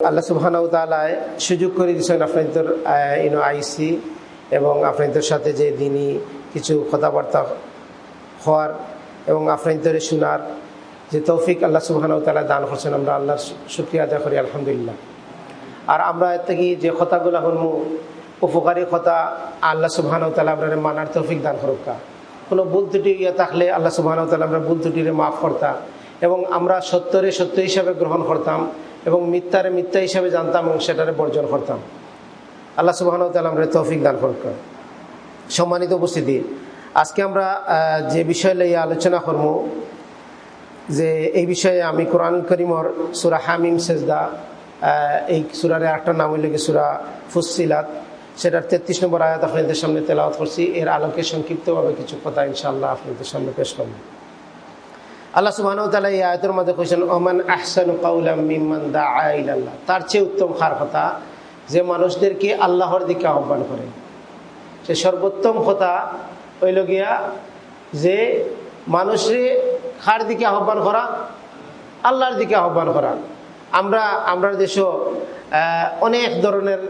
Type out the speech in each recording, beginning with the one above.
আল্লাহ তাআলায় সুযোগ করে দিয়েছেন আপনাদের ইনো আইসি এবং আপনাদের সাথে যে দিনই কিছু কথাবার্তা হওয়ার এবং আপনাদের শোনার যে তৌফিক আল্লাহ সুবহানাহু তাআলা দান করছেন, আমরা আল্লাহর শুকরিয়া আদায় করি, আলহামদুলিল্লাহ। আর আমরা এর থেকে যে কথাগুলো হলমু উপকারী কথা আল্লাহ সুবহানাহু তাআলা আমরা মানার তৌফিক দান করুকা কোনো ভুল ত্রুটি ইয়ে থাকলে আল্লাহ সুবহানাহু তাআলা আমরা ভুল ত্রুটিরে মাফ করতাম এবং আমরা সত্যরে সত্য হিসাবে গ্রহণ করতাম। এবং মিথ্যারে মিথ্যা হিসাবে জানতাম এবং সেটারে বর্জন করতাম। আল্লাহ সুবাহ আমরা তৌফিক দান করতাম সম্মানিত উপস্থিতি, আজকে আমরা যে বিষয় লইয়া আলোচনা করব, যে এই বিষয়ে আমি কোরআন করিমর সুরা হামিম সেজদা এই সুরার একটা নাম হইল কি সুরা ফুসিলাত সেটার তেত্রিশ নম্বর আয়াত আপনাদের সামনে তেলাওয়াত করছি। এর আলোকে সংক্ষিপ্তভাবে কিছু কথা ইনশাআল্লাহ আপনাদের সামনে পেশ করব। আল্লাহ সুবাহ এই আয়তের মধ্যে কইছেন, ওমান আহসান কাউলাম তার চেয়ে উত্তম খার কথা, যে মানুষদেরকে আল্লাহর দিকে আহ্বান করে। সে সর্বোত্তম কথা হইল গিয়া যে মানুষে খার দিকে আহ্বান করা, আল্লাহর দিকে আহ্বান করা। আমরা আমরা দেশ অনেক ধরনের,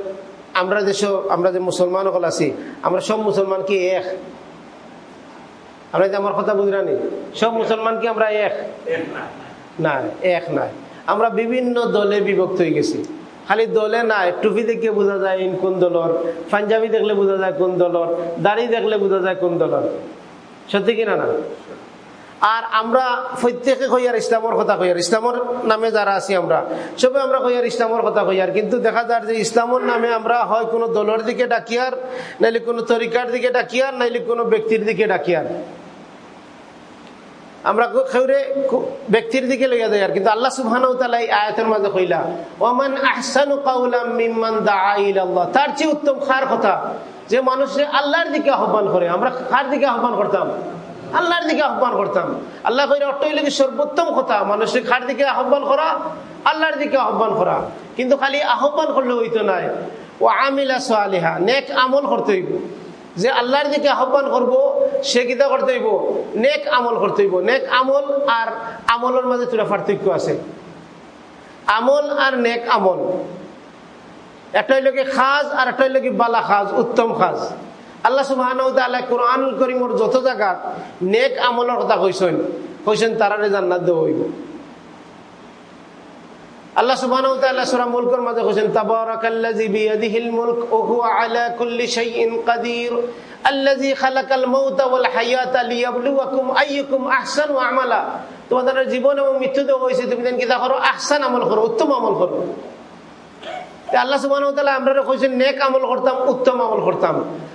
আমরা দেশ আমরা যে মুসলমান হল আছি, আমরা সব মুসলমান কি এক। আমরা আমার কথা বুঝরানি সব মুসলমান কি আমরা এক? না। এক নাই আমরা বিভিন্ন দলে বিভক্ত হয়ে গেছি। খালি দলে নাই টুপি দেখে বোঝা যায় ইন কোন দলর। পাঞ্জাবি দেখলে বোঝা যায় কোন দলর। দাড়ি দেখলে বোঝা যায় কোন দলর। সত্যি কিনা না? আর আমরা প্রত্যেকে কইয়ার ইসলামর কথা কইয়ার, ইসলামর নামে যারা আছি আমরা, সবে আমরা কইয়ার ইসলামর কথা কইয়ার, কিন্তু দেখা যায় যে ইসলামর নামে আমরা হয় কোনো দলের দিকে ডাকিয়ার, নাইলে কোনো তরিকার দিকে ডাকিয়ার, নাইলে কোনো ব্যক্তির দিকে ডাকিয়ার। আমরা খেউরে ব্যক্তির দিকে লইয়া দেয় কিন্তু আল্লাহ সুবহান আয়াতের মাঝে কইলা, ওমান আহসানু কাউলাম মিম্মান দাআ ইলাল্লাহ তার চেয়ে উত্তম খার কথা, যে মানুষে আল্লাহর দিকে আহ্বান করে, আমরা কার দিকে আহ্বান করতাম? আল্লাহর দিকে আহ্বান করতাম। আল্লাহ কইরা হইলে সর্বোত্তম কথা, মানুষের খার দিকে আহ্বান করা, আল্লাহর দিকে আহ্বান করা। কিন্তু খালি আহ্বান করলে হইতো নাই। ও আমিলা সোয়ালিহা নেক আমল করতে হইব। যে আল্লাহর দিকে আহ্বান করব, সে কিতা করতে হইব? নেক আমল করতে হইব। নেক আমল আর আমলের মাঝে তোরা পার্থক্য আছে। আমল আর নেক আমল। একটাই লোকে খাজ আর একটাই লোকে বালা খাজ, উত্তম খাজ। আল্লাহ সুবাহ কোরআন করিমর যত জায়গা নেক আমলের কথা কইছেন কইছেন তারারে জান্নাত দেওয়া হইব। আল্লাহ আলা কুল্লি খালাকাল আমালা। তোমাদের জীবন এবং মৃত্যু দেওয়া হয়েছে তুমি দেন কিতা করো? আহসান আমল করো, উত্তম আমল করো। আল্লাহ তাআলা আমরা কইছেন, নেক আমল করতাম, উত্তম আমল করতাম।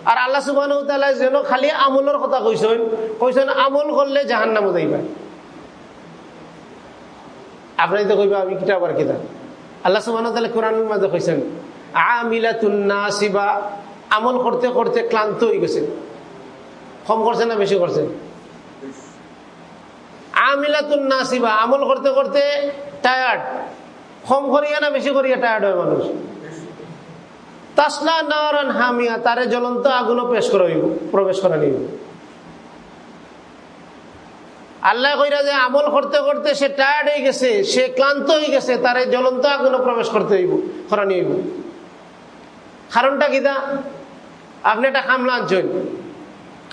আর আল্লাহ তাআলা যেন খালি আমলের কথা কইছেন কইছেন, আমল করলে জাহান্নামে যাইবা। আপনাই তো কইবা, আমি কিতা আবার কিতা আল্লাহ তাআলা কোরআনের মধ্যে কইছেন, আমিলাতুন নাসিবা। আমল করতে করতে ক্লান্ত হয়ে গেছে কম করছে না বেশি করছে আমিলাতুন নাসিবা, আমল করতে করতে টায়ার্ড কম করিয়া না বেশি করিয়া টায়ার্ড হয় মানুষ? তাসলা নারান হামিয়া, তারে জ্বলন্ত আগুনও পেশ করা হইব প্রবেশ করা নিব। আল্লাহ কইরা যে আমল করতে করতে সে টায়ার্ড হয়ে গেছে, সে ক্লান্ত হয়ে গেছে, তার জ্বলন্ত আগুনে প্রবেশ করতে হইব খরানি হইব কারণটা কিতা আপনি একটা খামলা আনছেন।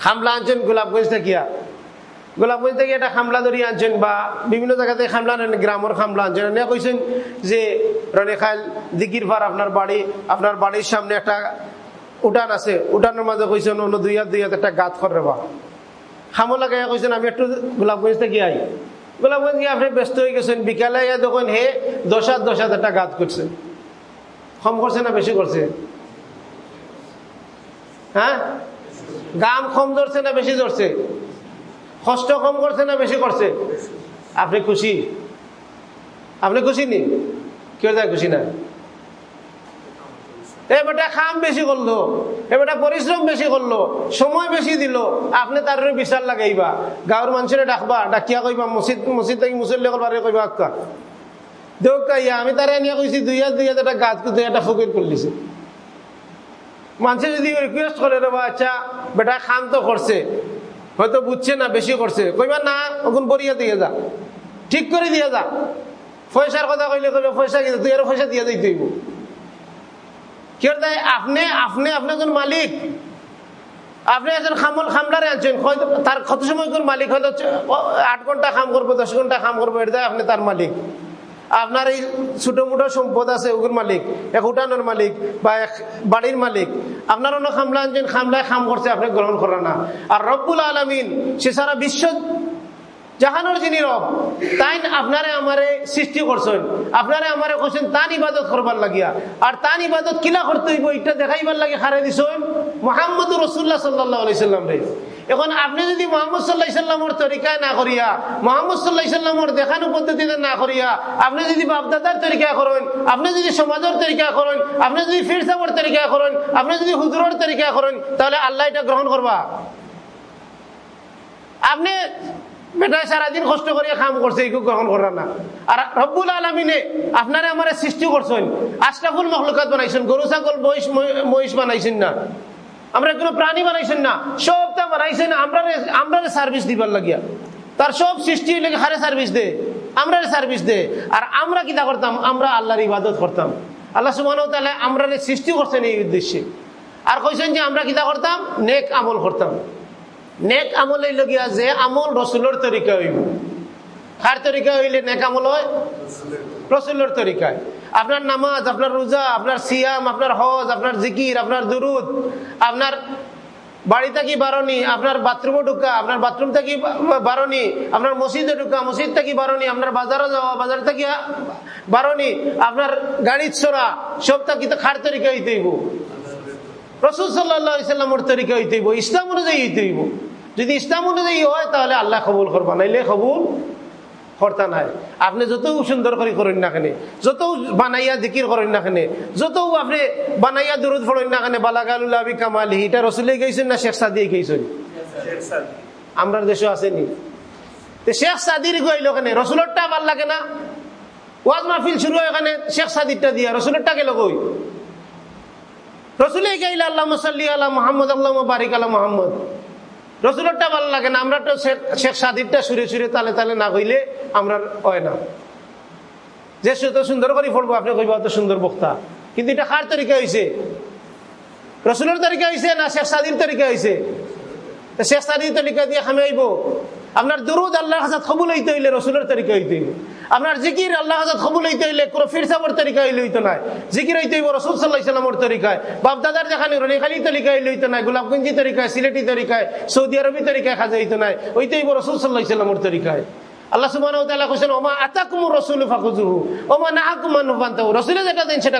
খামলা আনছেন গোলাপগঞ্জ থাকিয়া গোলাপগঞ্জ থেকে একটা খামলা ধরিয়ে আনছেন বা বিভিন্ন জায়গাতে খামলা আনেন গ্রামের খামলা আনছেন। এনে কইছেন যে, রনে খাইল দিকির পার আপনার বাড়ি আপনার বাড়ির সামনে একটা উঠান আছে। উঠানের মাঝে কইছেন অন্য দুই হাত দুই হাত একটা গাত করে বা খামো লাগাই কইছেন আমি একটু গোলাপগঞ্জ থেকে আই গোলাপগঞ্জ গিয়ে আপনি ব্যস্ত হয়ে গেছেন। বিকালে দেখুন হে দশ হাত দশ হাত একটা গাত করছে কম করছে না বেশি করছে হ্যাঁ গাম কম ধরছে না বেশি ধরছে কষ্ট কম করছে না বেশি করছে? আপনি খুশি? আপনি খুশি নি? কেউ যায় খুশি না। এবারটা খাম বেশি করল এবারটা পরিশ্রম বেশি করল, সময় বেশি দিল, আপনি তার বিচার লাগাইবা। গাঁৱৰ মানুষের ডাকবা, ডাকিয়া কইবা, মসজিদ মসজিদ থেকে মুসল্লি করবার কইবা, আক্কা। দেখ ইয়া, আমি তারা নিয়ে কইছি, দুই হাত, দুই একটা গাছ দুই একটা ফকির করলিছে মানুষে যদি রিকোয়েস্ট করে, রে আচ্ছা বেটা খাম তো করছে হয়তো বুঝছে না, বেশি করছে। কইবা না ওখান বরিয়া দিয়ে যা। ঠিক করে দিয়ে যা। পয়সার কথা কইলে কইলে পয়সা কিন্তু তুই আর পয়সা দিয়ে দিতে হইব। কি তাই? আপনি আপনি আপনি একজন মালিক। আপনি একজন খামল খামলারে আনছেন তার কত সময় কোন মালিক হয়তো আট ঘণ্টা কাম করব, দশ ঘণ্টা কাম করব এটা আপনি তার মালিক। আপনার এই ছোট মোটো সম্পদ আছে, ওগুর মালিক, এক উঠানোর মালিক বা এক বাড়ির মালিক। আপনার অন্য খামলা আনছেন, খামলায় খাম করছে, আপনি গ্রহণ করেন না। আর রব্বুল আলমিন, সে সারা বিশ্ব জাহানোর যিনি রব, তাই আপনারে আমারে সৃষ্টি করছেন। আপনারে আমারে করছেন তান ইবাদত করবার লাগিয়া। আর তান ইবাদত কিলা করতে হইব এটা দেখাইবার লাগে, হারে দিছেন মোহাম্মদ রসুল্লাহ সাল্লাহ সাল্লাম রে। এখন আপনি যদি মোহাম্মদ সাল্লাহ তরিকায় না করিয়া, মোহাম্মদ সাল্লাহ দেখানো পদ্ধতিতে না করিয়া, আপনি যদি বাপদাদার তরিকা করেন, আপনি যদি সমাজের তরিকা করেন, আপনি যদি ফির সাবর তরিকা করেন, আপনি যদি হুজুরের তরিকা করেন, তাহলে আল্লাহ এটা গ্রহণ করবা। আপনি বেটা সারাদিন কষ্ট করিয়া কাম করছে এইটুকু গ্রহণ করা না। আর রব্বুল আলমিনে আপনারা আমার সৃষ্টি করছেন, আশরাফুল মখলুকাত বানাইছেন, গরু, ছাগল মহিষ বানাইছেন না। আমরা কোনো প্রাণী বানাইছেন না। সবটা বানাইছেন আমরা আমরা সার্ভিস দিবার লাগিয়া। তার সব সৃষ্টি লেগে হারে সার্ভিস দে? আমরা সার্ভিস দে। আর আমরা কিতা করতাম? আমরা আল্লাহর ইবাদত করতাম। আল্লাহ সুবাহ তাহলে আমরা সৃষ্টি করছেন এই উদ্দেশ্যে। আর কইছেন যে আমরা কিতা করতাম? নেক আমল করতাম। নেক আমল লগিয়া যে আমল রসুলের তরিকা হইব। কার তরিকা হইলে নেক আমল হয়? রসুলের তরিকায়। আপনার নামাজ, আপনার রোজা, আপনার সিয়াম, আপনার হজ, আপনার জিকির, আপনার দুরুদ, আপনার বাড়ি থাকি বারণি আপনার বাথরুমে ঢুকা, আপনার বাথরুম থাকি বারণি আপনার মসজিদে ঢুকা, মসজিদ থাকি বারণি আপনার বাজারে যাওয়া, বাজার থাকি বারণি আপনার গাড়ি ছড়া সব থাকি তো খার তরিকা হইতে হইব। রসুল সাল্লাহ ইসলামর তরিকা হইতে হইব, ইসলাম অনুযায়ী হইতে হইব। যদি ইসলাম অনুযায়ী হয়, তাহলে আল্লাহ কবুল করবা, নাইলে কবুল কর্তা নাই। আপনি যত সুন্দর করে করেন না কেন, যত বানাইয়া জিকির করেন না কেন, যত আপনি বানাইয়া দূরত ফোড়েন না কেন বালাগালুল্লাবি কামালি, এটা রসুলে গেছেন না শেখ সাদি গেছেন আমরা দেশে আসেনি। শেখ সাদির গইল কেন, রসুলরটা ভালো লাগে না? ওয়াজ মাহফিল শুরু হয় এখানে শেখ সাদিরটা দিয়া, রসুলরটা গেল কই? রসুলে গাইলে আল্লাহ মুসাল্লি আল্লাহ মোহাম্মদ আল্লাহ বারিক আল্লাহ মোহাম্মদ। রসুলটা ভালো লাগে না, আমরা তো শেখ সাদিরটা সুরে সুরে তালে তালে না কইলে আমরা হয় না। যে তো সুন্দর করে পড়ব আপনি কইব অত সুন্দর বক্তা। কিন্তু এটা কার তরিকা হয়েছে রসুলের তরিকা হয়েছে না শেখ সাদির তরিকা হয়েছে শেখ সাদির তরিকা দিয়ে খামে আইব আপনার দুরুদ আল্লাহ হাজাত কবুল হইতে হইলে রসুলের তরিকা হইতে হইবে। আপনার জিকির আল্লাহ হাজাত হইতে হইলে কোনো ফিরসাবর তরিকা হইলে হইতো না জিকির হইতে হইব রসুল সাল্লাহ ইসলামর তরিকায়। বাপদাদার যেখানে রনিখালি তরিকা হইলে হইতো না গোলাপগঞ্জি তরিকায়, সিলেটি তরিকায়, সৌদি আরবি তরিকায় খাজা হইতো না ওইতে হইব রসুল সাল্লাহ ইসলামর তরিকায়। আল্লাহ সুবাহ দেন সেটা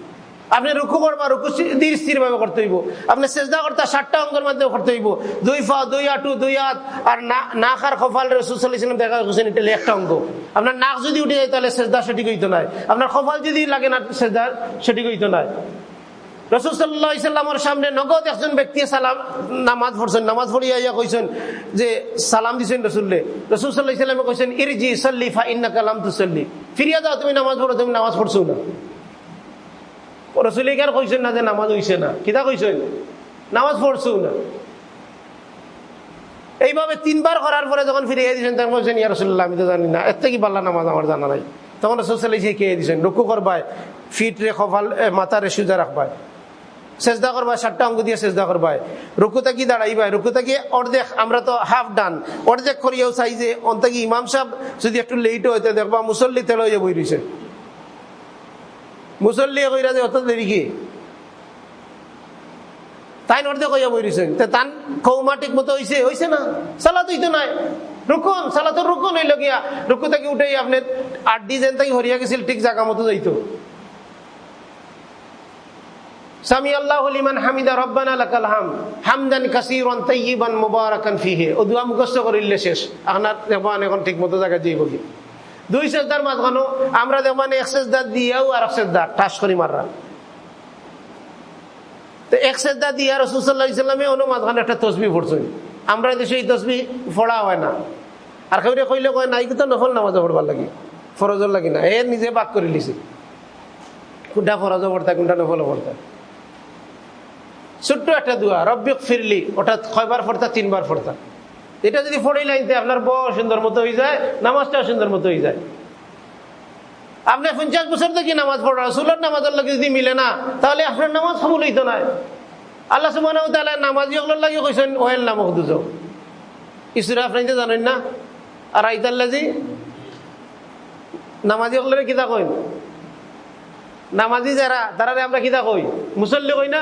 আপনি রুকু করবা, রুকু ধীর স্থির ভাবে করতে হইব। আপনি চেষ্টা করতে ষাটটা অঙ্গের মাধ্যমে করতে হইব। দুই ফা, দুই আটু, দুই হাত, আর না আর খফাল রসুলাম দেখা গেছেন এটা একটা অঙ্গ। আপনার নাক যদি উঠে যায়, তাহলে চেষ্টা সঠিক হইতো নাই। আপনার খফাল যদি লাগে না চেষ্টা সঠিক হইতো নাই। রসুল সাল্লাহ ইসলামের সামনে নগদ একজন ব্যক্তি সালাম, নামাজ পড়ছেন, নামাজ পড়িয়া ইয়া কইছেন যে, সালাম দিছেন রসুল্লে রসুল সাল্লাহ ইসলামে কইছেন, ইরজি সাল্লি, ফা ইন্না কালাম তু সাল্লি ফিরিয়া যাও, তুমি নামাজ পড়ো, তুমি নামাজ পড়ছো না। রসুলিকার কইছেন না যে নামাজ হইছে না? কিতা কইছেন? নামাজ পড়ছো না। এইভাবে তিনবার করার পরে যখন ফিরে দিয়েছেন তখন বলছেন, ইয়া রসুল্লাহ আমি তো জানি না। এর থেকে পাল্লা নামাজ আমার জানা নাই। তখন রসুল কে দিয়েছেন রুকু করবায় ফিট রে খফাল মাথারে সুজা রাখবায় চেষ্টা করবা সাতটা অঙ্গ দিয়ে চেষ্টা করবাই। রুকুতা কি দাঁড়াইবাই? রুকুতা কি অর্ধেক, আমরা তো হাফ ডান অর্ধেক করিয়াও চাই যে অন্তাকি ইমাম সাহেব যদি একটু লেট হইতে দেখবা মুসল্লি তেল হয়ে বই রয়েছে মুসল্লি কইরা যে অত দেরি কি? তাই অর্ধেক কইয়া বই রয়েছেন তান কৌমাটিক মতো হয়েছে হয়েছে না? সালাত হইতো নাই। রুকুন, সালাতের রুকুন হইল গিয়া। রুকু থেকে উঠে আপনি আট ডিজাইন থেকে হরিয়া গেছিল, ঠিক জায়গা মতো যাইতো। আল্লাহ মুখস্থ শেষ। আপনার এখন ঠিক মতো জায়গা যাইব কি দুই সেজদার মাঝখানো আমরা দেখবান এক সেজদার দিয়েও আর এক সেজদার ঠাস করি মাররা। তো এক সেজদা দিয়া রসুল্লাহ ইসলামে অনু মাঝখানে একটা তসবি পড়ছেন আমরা দেশে এই তসবি ফোড়া হয় না। আর কেউ কইলে কয়, নাই কিন্তু নফল নামাজ পড়বার লাগি। ফরজর লাগি না। এ নিজে বাক করে লিছে। কোনটা ফরজ পড়তা কোনটা নফল পড়তা ছোট্ট একটা দোয়া রব্বিক ফিরলি ওটা কয়বার ফোরতা তিনবার ফোরতা এটা যদি ফোড়াই লাইনতে আপনার বড় সুন্দর মতো হয়ে যায়, নামাজটাও সুন্দর মতো হয়ে যায়। আপনি পঞ্চাশ বছর থেকে নামাজ পড়া, রসুলের নামাজের লাগে যদি মিলে না, তাহলে আপনার নামাজ কবুল হইতো না। আল্লাহ সুবাহ নামাজি ওগুলোর লাগে কইছেন ওয়েল নামক দুজো। ইসুরা আপনি জানেন না? আর আইতাল্লাজি নামাজি ওগুলোরে কিতা কইন? নামাজি যারা তারা আমরা কিতা কই? মুসল্লি কই না?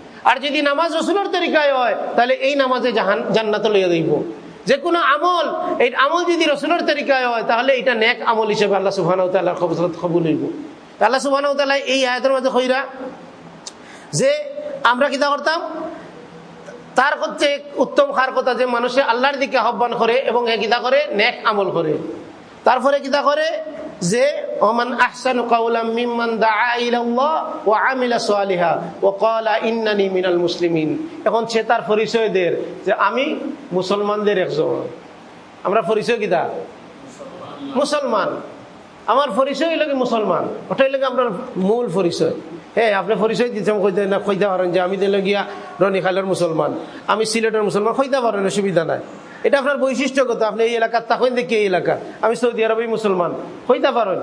আর যদি নামাজ রসুলের তরিকায় হয়, তাহলে এই নামাজে জাহান, জান্নাত লইয়া দিব যে কোনো আমল, এই আমল যদি রসুলের তরিকায় হয়, তাহলে এটা নেক আমল হিসেবে আল্লাহ সুহান কবুল হইব। আল্লাহ সুবাহ এই আয়তের মধ্যে কইরা যে আমরা কিতা করতাম? তার হচ্ছে উত্তম খার কথা যে মানুষে আল্লাহর দিকে আহ্বান করে এবং এ কিতা করে? নেক আমল করে। তারপরে কিতা করে? যে, ওমান আহসান কাউলাম মিম্মান দাআ ইলাল্লাহ ওয়া আমিলা সালিহা ওয়া ক্বালা ইন্নানি মিনাল মুসলিমিন। এখন সে তার পরিচয় দের যে, আমি মুসলমানদের একজন। আমরা পরিচয় কিতা মুসলমান। আমার পরিচয় লাগে মুসলমান? ওটাই লাগে আপনার মূল পরিচয়? হ্যাঁ আপনি পরিচয় দিচ্ছেন কইতে না, কইতে পারেন যে, আমি দিলে গিয়া রনি খালের মুসলমান, আমি সিলেটের মুসলমান, কইতে পারেন, অসুবিধা নাই। এটা আপনার বৈশিষ্ট্যগত, আপনি এই এলাকার তাকেন দেখি এই এলাকা। আমি সৌদি আরবে মুসলমান কইতে পারেন।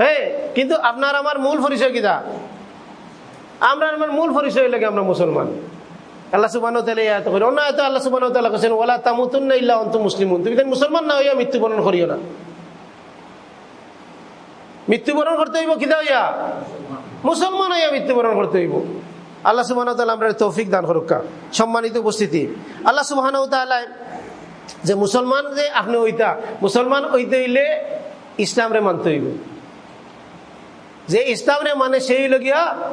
হ্যাঁ কিন্তু আপনার আমার মূল পরিচয় কিতা আমরা আমার মূল পরিচয় লাগে আমরা মুসলমান? আল্লাহ সুবাহ অন্য আল্লাহ সুবাহ কেছেন ওলা তামুতুন ইল্লা অন্ত মুসলিম তুমি মুসলমান না হইয়া মৃত্যুবরণ করিও না। মৃত্যুবরণ করতে হইব কিতা হইয়া? মুসলমান হইয়া মৃত্যুবরণ করতে হইব। আল্লাহ সুবাহ আমরা তৌফিক দান করুকা সম্মানিত উপস্থিতি। আল্লাহ সুবাহ যে মুসলমান যে আপনি ওইটা মুসলমান ওইতে হইলে ইসলামরে মানতে হইব। যে ইসলামরে মানে সেই লগিয়া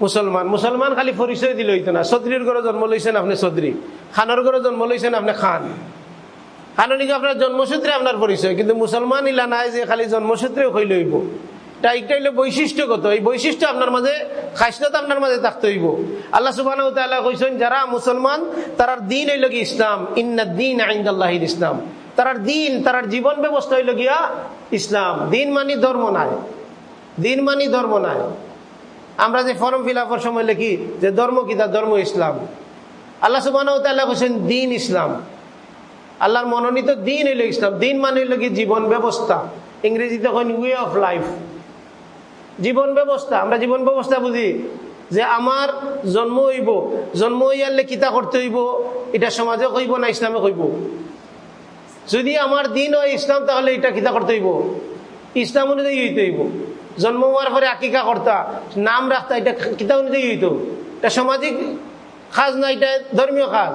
মুসলমান। মুসলমান খালি পরিচয় দিলে হইতো না। সদরির ঘরে জন্ম লইছেন আপনি সদরি। খানের ঘরে জন্ম লইছেন আপনি খান। কারণ আপনার জন্মসূত্রে আপনার পরিচয়। কিন্তু মুসলমান ইলা নাই যে খালি জন্মসূত্রে হইল হইব। এটা হইল বৈশিষ্ট্যগত। এই বৈশিষ্ট্য আপনার মাঝে, খাসিয়ত আপনার মাঝে থাকতে হইব। আল্লাহ সুবাহ যারা মুসলমান, তারার দিন হইল কি ইসলাম। ইন্না দিন আইন্দাল্লাহ ইসলাম। তারার দিন, তারার জীবন ব্যবস্থা হইল গিয়া ইসলাম। দিন মানি ধর্ম নাই। দিন মানি ধর্ম নাই। আমরা যে ফর্ম ফিল আপের সময় লিখি যে ধর্ম কি? তার ধর্ম ইসলাম। আল্লাহ সুবাহ দিন ইসলাম। আল্লাহর মনোনীত দিন হইল ইসলাম। দিন মানে হইল কি জীবন ব্যবস্থা। ইংরেজিতে ওয়ে অফ লাইফ জীবন ব্যবস্থা, আমরা জীবন ব্যবস্থা বুঝি যে আমার জন্ম হইব, জন্ম হইয়ালে কিতা করতে হইব? এটা সমাজে কইব না ইসলামে কইব? যদি আমার দিন হয় ইসলাম, তাহলে এটা কিতা করতে হইব? ইসলাম অনুযায়ী হইতে হইব। জন্ম হওয়ার পরে আকিকা কর্তা, নাম রাখতা, এটা কিতা অনুযায়ী হইত? এটা সামাজিক খাজ না, এটা ধর্মীয় খাজ?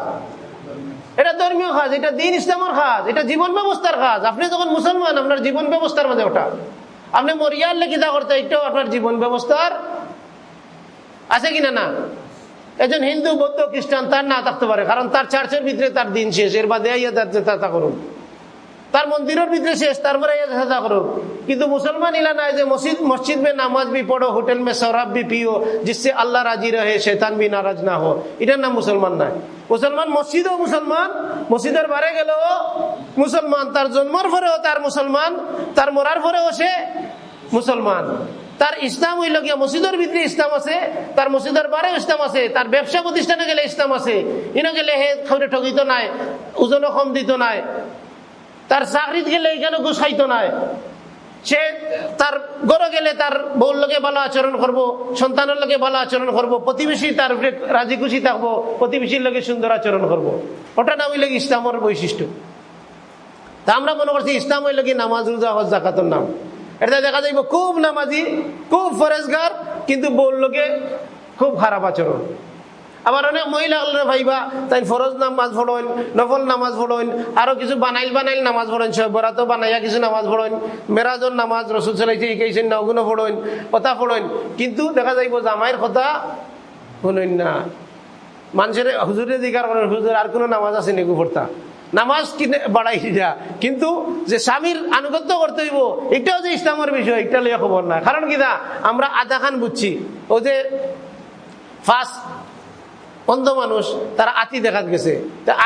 এটা ধর্মীয় কাজ এটা দিন ইসলামের কাজ এটা জীবন ব্যবস্থার কাজ আপনি যখন মুসলমান, আপনার জীবন ব্যবস্থার মধ্যে ওটা। আপনি মরিয়ার লেখিতা করতে, এটাও আপনার জীবন ব্যবস্থার। আছে কিনা না? একজন হিন্দু, বৌদ্ধ, খ্রিস্টান, তার না থাকতে পারে, কারণ তার চার্চের ভিতরে তার দিন শেষ, এর বাদে তা করুন তার মন্দিরের ভিতরে শেষ, তারপরে সাজা করো কিন্তু মুসলমান ইলা নাই যে মসজিদ মসজিদ মে নামাজ বি পড়ো, হোটেল মে শরাব বি পিও জিসে আল্লাহ রাজি রহে শেতান বি নারাজ না হো। এটার নাম মুসলমান নাই। মুসলমান মসজিদও মুসলমান, মসজিদের বারে গেলেও মুসলমান। তার জন্মর পরেও তার মুসলমান, তার মরার পরেও সে মুসলমান। তার ইসলাম হইল গিয়া মসজিদের ভিতরে ইসলাম আছে, তার মসজিদের বারে ইসলাম আছে, তার ব্যবসা প্রতিষ্ঠানে গেলে ইসলাম আছে। এনে গেলে হে খবরে ঠকিত নাই ওজন কম দিত নাই। তার চাকরিত গেলে এখানে খাইতো নাই সে তার গড়ে গেলে তার বউর লোকে ভালো আচরণ করব, সন্তানের লোকে ভালো আচরণ করব, প্রতিবেশী তার রাজি খুশি থাকব, প্রতিবেশীর লোকে সুন্দর আচরণ করব। ওটা না হইলে ইসলামের বৈশিষ্ট্য? তা আমরা মনে করছি ইসলাম হইলে কি নামাজ, রোজা জাকাতের নাম। এটা দেখা যাইব খুব নামাজি, খুব ফরেজগার, কিন্তু বউর লোকে খুব খারাপ আচরণ। আবার অনেক মহিলা ভাইবা, তাই ফরজ নামাজ পড়েন, নফল নামাজ পড়েন, আরও কিছু বানাইল বানাইল নামাজ পড়েন বরাতো বানাইয়া কিছু নামাজ পড়েন, মেরাজর নামাজ, রসুল চালাইছে শিখাইছেন না ওগুলো পড়েন, কথা পড়েন, কিন্তু দেখা যাইব জামাইয়ের কথা শুনেন না। মানুষের হুজুরে জিকার করেন হুজুর, আর কোনো নামাজ আছে নেগু পড়তা? নামাজ কিনে বাড়াই যা কিন্তু যে স্বামীর আনুগত্য করতে হইব, এটাও যে ইসলামের বিষয়, এটা লিয়ে খবর না কারণ কি না আমরা আধা খান বুঝছি। ও যে ফার্স্ট অন্ধ মানুষ, তারা আতি দেখাত গেছে।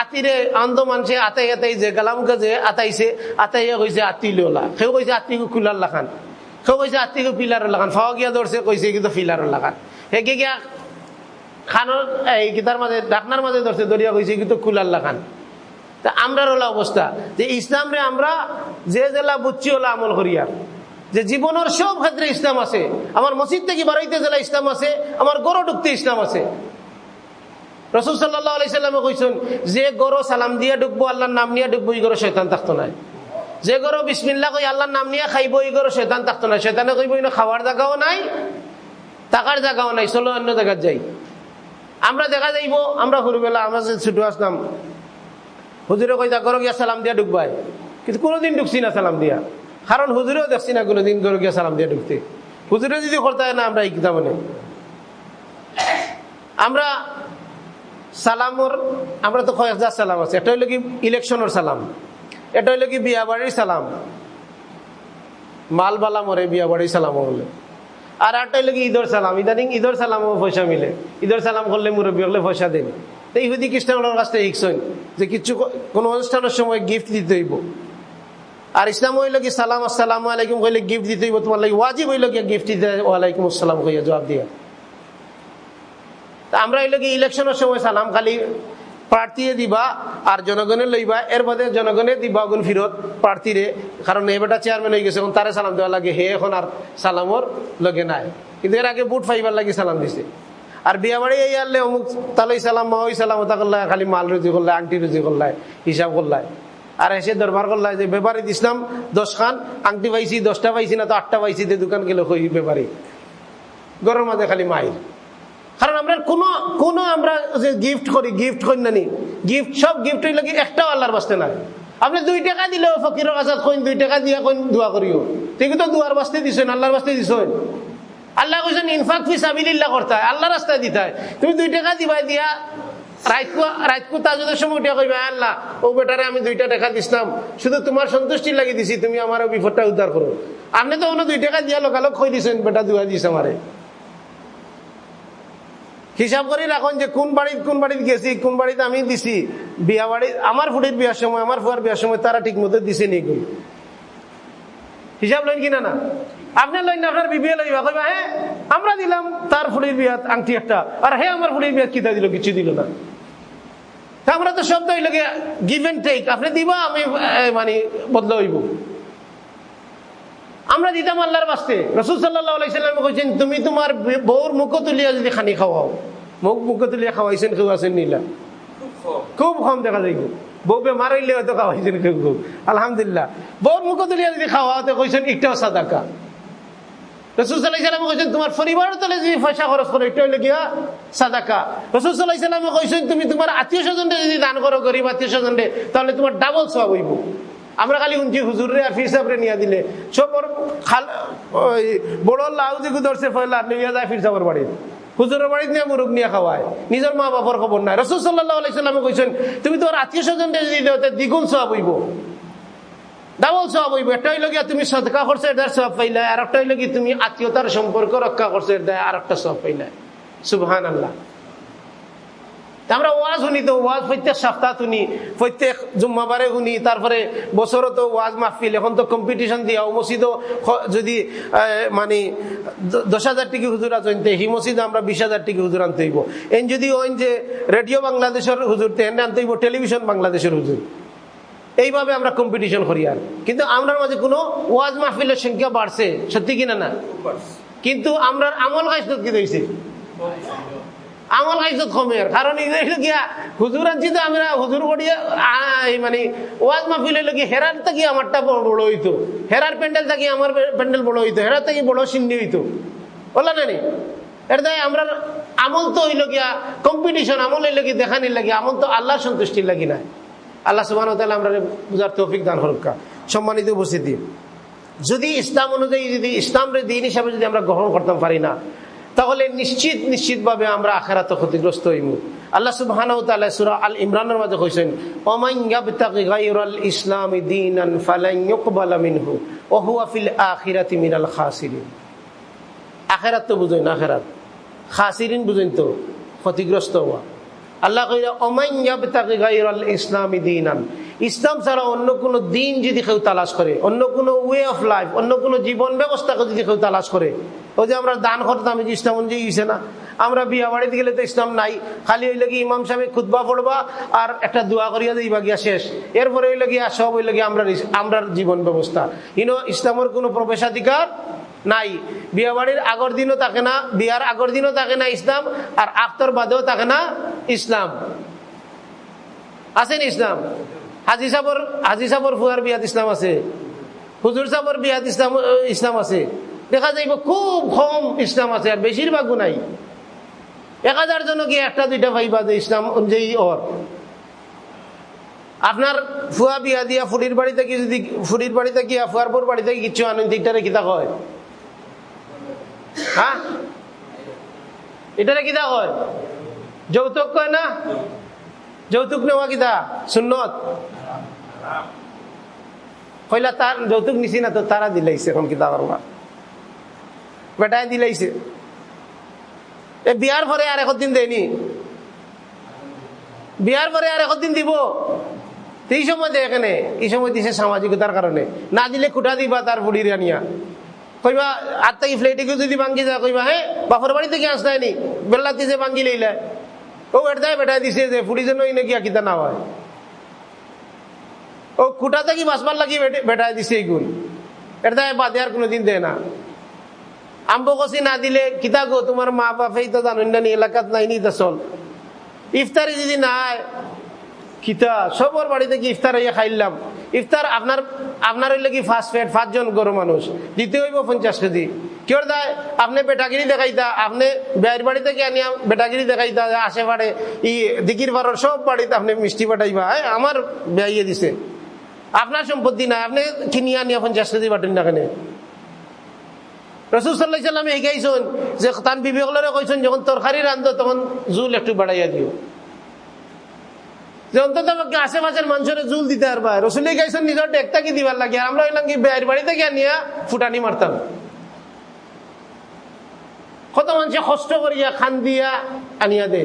আতিরে অন্ধ মানুষে আতাই আতাই যে গালামকে যে আতাইছে, আতাইয়া কইছে আতি লোলা। সেও কইছে আতিকে কুলার লাখান। সেও কইছে আতিকে পিলার লাখান। ফাওয়া গিয়া ধরছে কইছে কিন্তু ফিলার লাখান। হেকে গিয়া খানোর এই গীতার মাঝে ডাকনার মাঝে ধরছে দরিয়া কইছে কিন্তু কুলার লাখান। তা আমরার হলো অবস্থা যে ইসলাম রে আমরা যে জেলা বুঝছি হলো আমল করিয়ার যে জীবনের সব ক্ষেত্রে ইসলাম আছে। আমার মসজিদ থেকে বাড়াইতে জেলা ইসলাম আছে আমার গরো ঢুকতে ইসলাম আছে। রসুল সাল্লাহ আলাইসাল্লামে কইছেন, যে গরো সালাম দিয়ে ঢুকবো আল্লাহর নাম নিয়ে এই গরো শৈতান থাকতো নাই। যে গরো বিসমিল্লা কই, আল্লাহর নাম নিয়ে খাইব গরো শৈতান থাকতো না শৈতানে কইব খাওয়ার জায়গাও নাই টাকার জায়গাও নাই, চলো অন্য জায়গায় যাই। আমরা দেখা যাইব, আমরা সরুবেলা আমরা ছুটু আসলাম, হুজুরে কই যা গরো গিয়া সালাম দিয়া ডুববাই। কিন্তু কোনোদিন ঢুকছি না সালাম দিয়া। কারণ হুজুরেও দেখছি না কোনোদিন গরো গিয়া সালাম দিয়া ঢুকতে হুজুরে যদি করতে না, আমরা এই মানে আমরা সালামর, আমরা তো কয়েকটা সালাম আছে। এটা হইল কি ইলেকশনের সালাম এটা হইল কি বিয়া বাড়ির সালাম। মালবালা মরে বিয়া বাড়ির সালাম বলে আর একটা হইল কি ঈদর সালাম, ইদানিং ঈদর সালামও পয়সা মিলে। ঈদর সালাম করলে মুরব্বী হলে পয়সা দেন এই হুদি খ্রিস্টানের কাছ থেকে শিখছেন যে কিছু কোন অনুষ্ঠানের সময় গিফট দিতে হইব। আর ইসলাম হইল কি সালাম, আসসালাম আলাইকুম কইলে গিফট দিতে হইব, তোমার লাগে ওয়াজিব হইল কি গিফট দিতে, ওয়ালাইকুম আসসালাম কইয়া জবাব দিয়া। আমরা এই কি ইলেকশনের সময় সালাম খালি প্রার্থী দিবা আর জনগণের লইবা, এর বাদে জনগণের দিবা গুণ ফিরত প্রার্থীরে। কারণ এবারটা চেয়ারম্যান হয়ে গেছে তারে সালাম দেওয়া লাগে, হে এখন আর সালামর লগে নাই। কিন্তু এর আগে বুট ফাইবার লাগে সালাম দিছে। আর বিয়া বাড়ি এই আনলে অমুক তালাই সালাম মা ওই সালাম ওটা করলাই খালি মাল রুজি করলাই আংটি রুজি করলাই হিসাব করলাই আর এসে দরবার করলাই যে ব্যাপারী দিছিলাম দশ খান, আংটি পাইছি, দশটা পাইছি না তো আটটা পাইছি দোকান গেলে হই ব্যাপারী গরম মাঝে খালি মায়ের কারণ আমরা কোন কোন আমরা যে গিফট করি গিফট করি না গিফট সব গিফট হইলে কি একটাও আল্লাহর বাস্তে নাই। আপনি দুই টাকা দিলেও ফকিরের কাছে কইন, দুই টাকা দিয়া কইন, দোয়া করিও। ঠিক তো দুয়ার বাস্তে দিছেন, আল্লাহর বাস্তে দিছেন। আল্লাহ কইছেন, ইনফাক ফি সাবিলিল্লাহ করতে হয় আল্লাহ রাস্তায় দিতে হয়। তুমি দুই টাকা দিবা, দিয়া আল্লাহ, ও বেটারে, আমি দুইটা টাকা দিছিলাম, শুধু তোমার সন্তুষ্টি লাগি দিছি, তুমি আমার বিপদটা উদ্ধার করো। আপনি তো দুই টাকা দিয়া লোকালোক কই দিছেন, বেটা, দুয়া দিছে আমারে। হিসাব করে রাখুন যে কোন বাড়িতে কোন বাড়িতে গেছি, কোন বাড়িতে আমি দিছি, বিয়া বাড়ি, আমার ফুটির বিয়ার সময়, আমার ফুয়ার বিয়ার সময় তারা ঠিক মতো দিছে নি হিসাব লইন কিনা না? আপনার লইন আপনার বিবিএ লইবা, কইবা হ্যাঁ আমরা দিলাম, তার ফুলির বিয়াত আংটি একটা, আর হ্যাঁ আমার ফুলির বিয়াত কিতা দিল, কিছু দিল না। আমরা তো শব্দ হইল গিভ এন্ড টেক আপনি দিবা, আমি মানে বদলা হইব। আমরা দিতাম আল্লাহর বাস্তে। রসুল সাল্লাহ আলাইসাল্লাম কইছেন তুমি তোমার বউর মুখ তুলিয়া যদি খানি খাওয়াও। মুখ মুখ তুলিয়া খাওয়াইছেন কেউ আছেন নিলা। খুব কম। দেখা যায় বউ বেমার হইলে হয়তো খাওয়াইছেন কেউ কেউ আলহামদুলিল্লাহ। বউর মুখ তুলিয়া যদি খাওয়াতে কইছেন একটাও সাদাকা। রসুল কইছেন তোমার তলে যদি পয়সা খরচ করো এটা হইলে গিয়া সাদাকা। রসুল সাল্লাহিসাল্লামে কইছেন তুমি তোমার আত্মীয় স্বজনরে যদি দান করো গরিব আত্মীয় স্বজনরে তাহলে তোমার ডাবল সব হইব। আমরা খালি শুনছি হুজুরে আর ফির সাহেবরে নিয়ে দিলে। সব বড় লাউ যে ধরছে ফয়লা, নিয়ে যায় ফির সাহেবের বাড়িতে। হুজুরের বাড়িতে নিয়ে মুরুখ নিয়ে খাওয়ায়। নিজের মা বাবার খবর নাই। রসুল সাল্লাহ আলাইসাল্লামে কইছেন, তুমি তোমার আত্মীয় স্বজনটা যদি দ্বিগুণ সব হইব। ডাবল সব হইব। একটা হইল গিয়া তুমি সদকা করছ এটার সব পাইলে। আর একটা হইল গিয়ে তুমি আত্মীয়তার সম্পর্ক রক্ষা করছ, এটা আর একটা সব পাইলে। সুবহান আল্লাহ আমরা ওয়াজ শুনি তো ওয়াজ প্রত্যেক সপ্তাহ শুনি প্রত্যেক জুম্মাবারে শুনি তারপরে বছরও তো ওয়াজ মাহফিল এখন তো কম্পিটিশন দিয়া মসজিদও যদি মানে দশ হাজার টিকি হুজুর আনতে হি মসজিদে আমরা বিশ হাজার টিকি হুজুর আনতে হইব। এন যদি ওই যে রেডিও বাংলাদেশের হুজুর তেন আনতে হইব টেলিভিশন বাংলাদেশের হুজুর। এইভাবে আমরা কম্পিটিশন করি আর। কিন্তু আমরা মাঝে কোনো ওয়াজ মাহফিলের সংখ্যা বাড়ছে সত্যি কিনা না? কিন্তু আমরা আমল কাজত কি হয়েছে আমল কাজত কমে কারণ গিয়া হুজুর আনছি তো আমরা হুজুর করিয়া মানে ওয়াজ মাহফিল কি, হেরার থাকি আমারটা বড় হইতো। হেরার প্যান্ডেল থাকি আমার প্যান্ডেল বড় হইতো। হেরার থাকি বড় সিন্নি হইতো। বললা না এটা তাই আমরা আমল তো হইল গিয়া কম্পিটিশন আমল হইল কি দেখানির লাগে আমল তো আল্লাহ সন্তুষ্টির লাগি না আল্লাহ সুবাহ আমরা বুঝার তৌফিক দান হরক্কা সম্মানিত উপস্থিতি। যদি ইসলাম অনুযায়ী, যদি ইসলামের দিন হিসাবে যদি আমরা গ্রহণ করতে পারি না তাহলে নিশ্চিত নিশ্চিত ভাবে আমরা আখেরাত ক্ষতিগ্রস্ত হইব আল্লাহ সুবহান আল মাঝে কইছেন ইসলাম আখেরাত তো বুঝেন, আখেরাত। খাসিরিন বুঝেন তো, ক্ষতিগ্রস্ত হওয়া। আল্লাহ ইসলামী দিন ইসলাম ছাড়া অন্য কোন দিন যদি কেউ তালাশ করে, অন্য কোন ওয়ে অফ লাইফ অন্য কোন জীবন ব্যবস্থাকে যদি কেউ তালাশ করে ওই যে আমরা দান করতাম যে ইসলাম অনুযায়ী হয়েছে না, আমরা বিয়া বাড়িতে গেলে তো ইসলাম নাই, খালি হইলে কি ইমাম সাহেব খুদবা পড়বা আর একটা দোয়া করিয়া দিবা গিয়া শেষ। এরপরে হইলে গিয়া, সব হইলে গিয়া আমরা আমরা জীবন ব্যবস্থা। ইনো ইসলামের কোনো প্রবেশাধিকার নাই। বিয়া বাড়ির আগর দিনও থাকে না, বিয়ার আগর দিনও থাকে না ইসলাম, আর আফতর বাদেও থাকে না ইসলাম। আছেন ইসলাম? হাজি সাবর হাজি সাবর ফুয়ার বিয়াত ইসলাম আছে। হুজুর সাবর বিয়াত ইসলাম ইসলাম আছে। দেখা যাইব খুব কম ইসলাম আছে, আর বেশিরভাগ নাই। এক হাজার জন কি একটা, দুইটা ভাইবা যে ইসলাম অনুযায়ী ওর আপনার ফুয়া বিয়া দিয়া ফুড়ির বাড়িতে কি যদি ফুড়ির বাড়িতে গিয়া ফুয়ারপুর বাড়িতে কিছু আনন্দ এটারে কিতা হয়? হ্যাঁ এটারে কিতা হয় যৌতুক কয় না যৌতুক নেওয়া কিতা? সুন্নত? কইলা তার যৌতুক নিছি না তো তারা দিলাইছে এখন কিতা করবা? বেটায় দিলাইছে এ বিয়ার পরে আর এখন দিন দেয়নি বিয়ার পরে আর এখন দিন দিব। এই সময় দেয় এখানে। এই সময় দিছে সামাজিকতার কারণে না দিলে খুঁটা দিবা তার বুড়ির আনিয়া কইবা আর তাই ফ্লাইটে যদি ভাঙ্গি যা কইবা হ্যাঁ বাপর বাড়ি থেকে আস নি? বেল্লাতে যে ভাঙ্গি লইলা। ও এটাই বেটাই দিছে যে ফুড়ি যেন নাকি কিতা না হয়। ও খুঁটা থেকে বাসবার লাগি বেটাই দিছে এইগুন এটাই বাদে আর কোনোদিন দেয় না। আম্বকসি না দিলে কিতা গো, তোমার মা বাপেই তো জানুন না এলাকাত নাই নি চল। ইফতারি যদি নাই, কিতা? সবর বাড়িতে কি ইফতার হইয়া খাইলাম? ইফতার আপনার আপনার হইলে কি ফার্স্ট ফেড পাঁচজন গরু মানুষ? দিতে হইব পঞ্চাশ কেজি। কেউ দেয়? আপনি বেটাগিরি দেখাইতা, আপনি বেয়ের বাড়ি থেকে আনিয়া বেটাগিরি দেখাইতা আসে পারে ই দিকির পাড়ার সব বাড়িতে আপনি মিষ্টি পাঠাইবা হ্যাঁ? আমার বেয়ে দিছে। আপনার সম্পত্তি নাই, আপনি কিনিয়া আনিয়া পঞ্চাশ কেজি পাঠেন না কেন? রসুল সাল্লাহ সাল্লামে শিখাইছেন যে তান বিবেকলরে কইছেন, যখন তরকারি রান্ধ, তখন জুল একটু বাড়াইয়া দিও। যে অন্তত আশেপাশের মানুষের জুল দিতে পারবা। রসুলি গাইছেন, নিজের ডেকটা কি দিবার লাগে। আমরা কি বেয়ের বাড়িতে গিয়ে নিয়ে ফুটানি মারতাম। কত মানুষে কষ্ট করিয়া খান দিয়া আনিয়া দে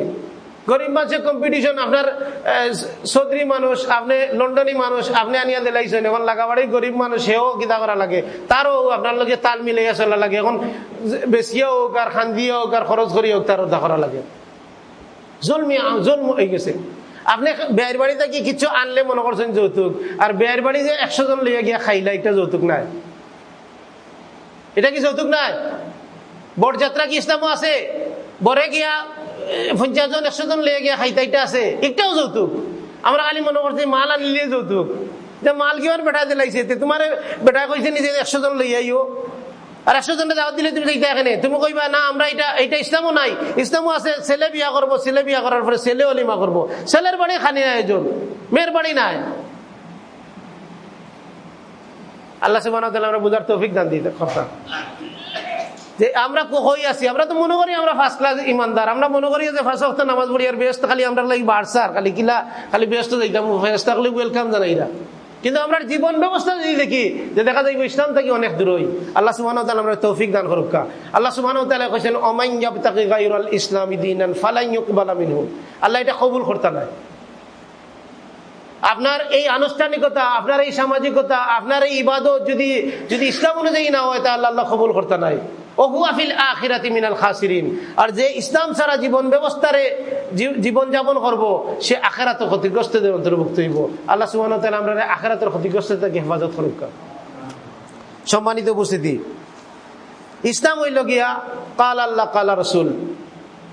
গরিব মানুষের কম্পিটিশন আপনার চৌধুরী মানুষ, আপনি লন্ডনী মানুষ, আপনি আনিয়া দিলাইছেন, এখন লাগাবাড়ি গরিব মানুষ সেও কিতা করা লাগে। তারও আপনার লগে তাল মিলাইয়া চলা লাগে, এখন বেশিয়া হোক আর খান দিয়ে হোক আর খরচ করি হোক তার করা লাগে। জলমি, জলম হয়ে গেছে। আপনি বেয়ের বাড়িতে কি কিছু আনলে মনে করছেন যৌতুক? আর বেয়ের বাড়ি যে একশো জন লইয়া গিয়া খাইলা এটা যৌতুক নাই। এটা কি যৌতুক নাই? বরযাত্রা কি ইসলামও আছে? বরে গিয়া পঞ্চাশ জন একশো জন লইয়া গিয়া খাইতা আছে। একটাও যৌতুক। আমরা খালি মনে করছি মাল আনলে যৌতুক। যে মাল কিবার বেটা দিলাইছে তোমার বেটা কইছে নিজে একশো জন লইয়াইও আর একশো জনটা দাওয়াত দিলে তুমি দেখতে এখানে তুমি কইবা, না, আমরা এটা এটা ইসলামও নাই। ইসলামও আছে, ছেলে বিয়া করব, ছেলে বিয়া করার পরে ছেলে অলিমা করব। ছেলের বাড়ি খানি আয়োজন মেয়ের বাড়ি নাই। আল্লাহ সুবাহ আমরা বুঝার তৌফিক দান দিতে কথা যে আমরা কই আছি, আমরা তো মনে করি আমরা ফার্স্ট ক্লাস ইমানদার, আমরা মনে করি যে ফার্স্ট অক্ট নামাজ পড়ি আর ব্যস্ত, খালি আমরা লাগি বাড়সার খালি কিলা খালি ব্যস্ত যাইতাম ফেরস্তা খালি ওয়েলকাম জানাইরা। কিন্তু আমরা জীবন ব্যবস্থা যদি দেখি, যে দেখা যায় ইসলাম থেকে অনেক দূরই আল্লাহ সুবাহ আমরা তৌফিক দান করুকা আল্লাহ সুবাহ কেছেন ওমাইয়াল ইসলামী দিন আল্লাহ এটা কবুল করতে নাই। আপনার এই আনুষ্ঠানিকতা, আপনার এই সামাজিকতা, আপনার এই ইবাদত যদি যদি ইসলাম অনুযায়ী না হয় তাহলে আল্লাহ কবুল করতে নাই। আর যে ইসলাম ছাড়া জীবন ব্যবস্থারে জীবন যাপন করব, সে আখেরাত ক্ষতিগ্রস্তদের অন্তর্ভুক্ত হইব। আল্লাহ সুবাহ আমরা আখেরাতের ক্ষতিগ্রস্ত থেকে হেফাজত করুক। সম্মানিত উপস্থিতি, ইসলাম হইল গিয়া, কাল আল্লাহ, কালা রসুল।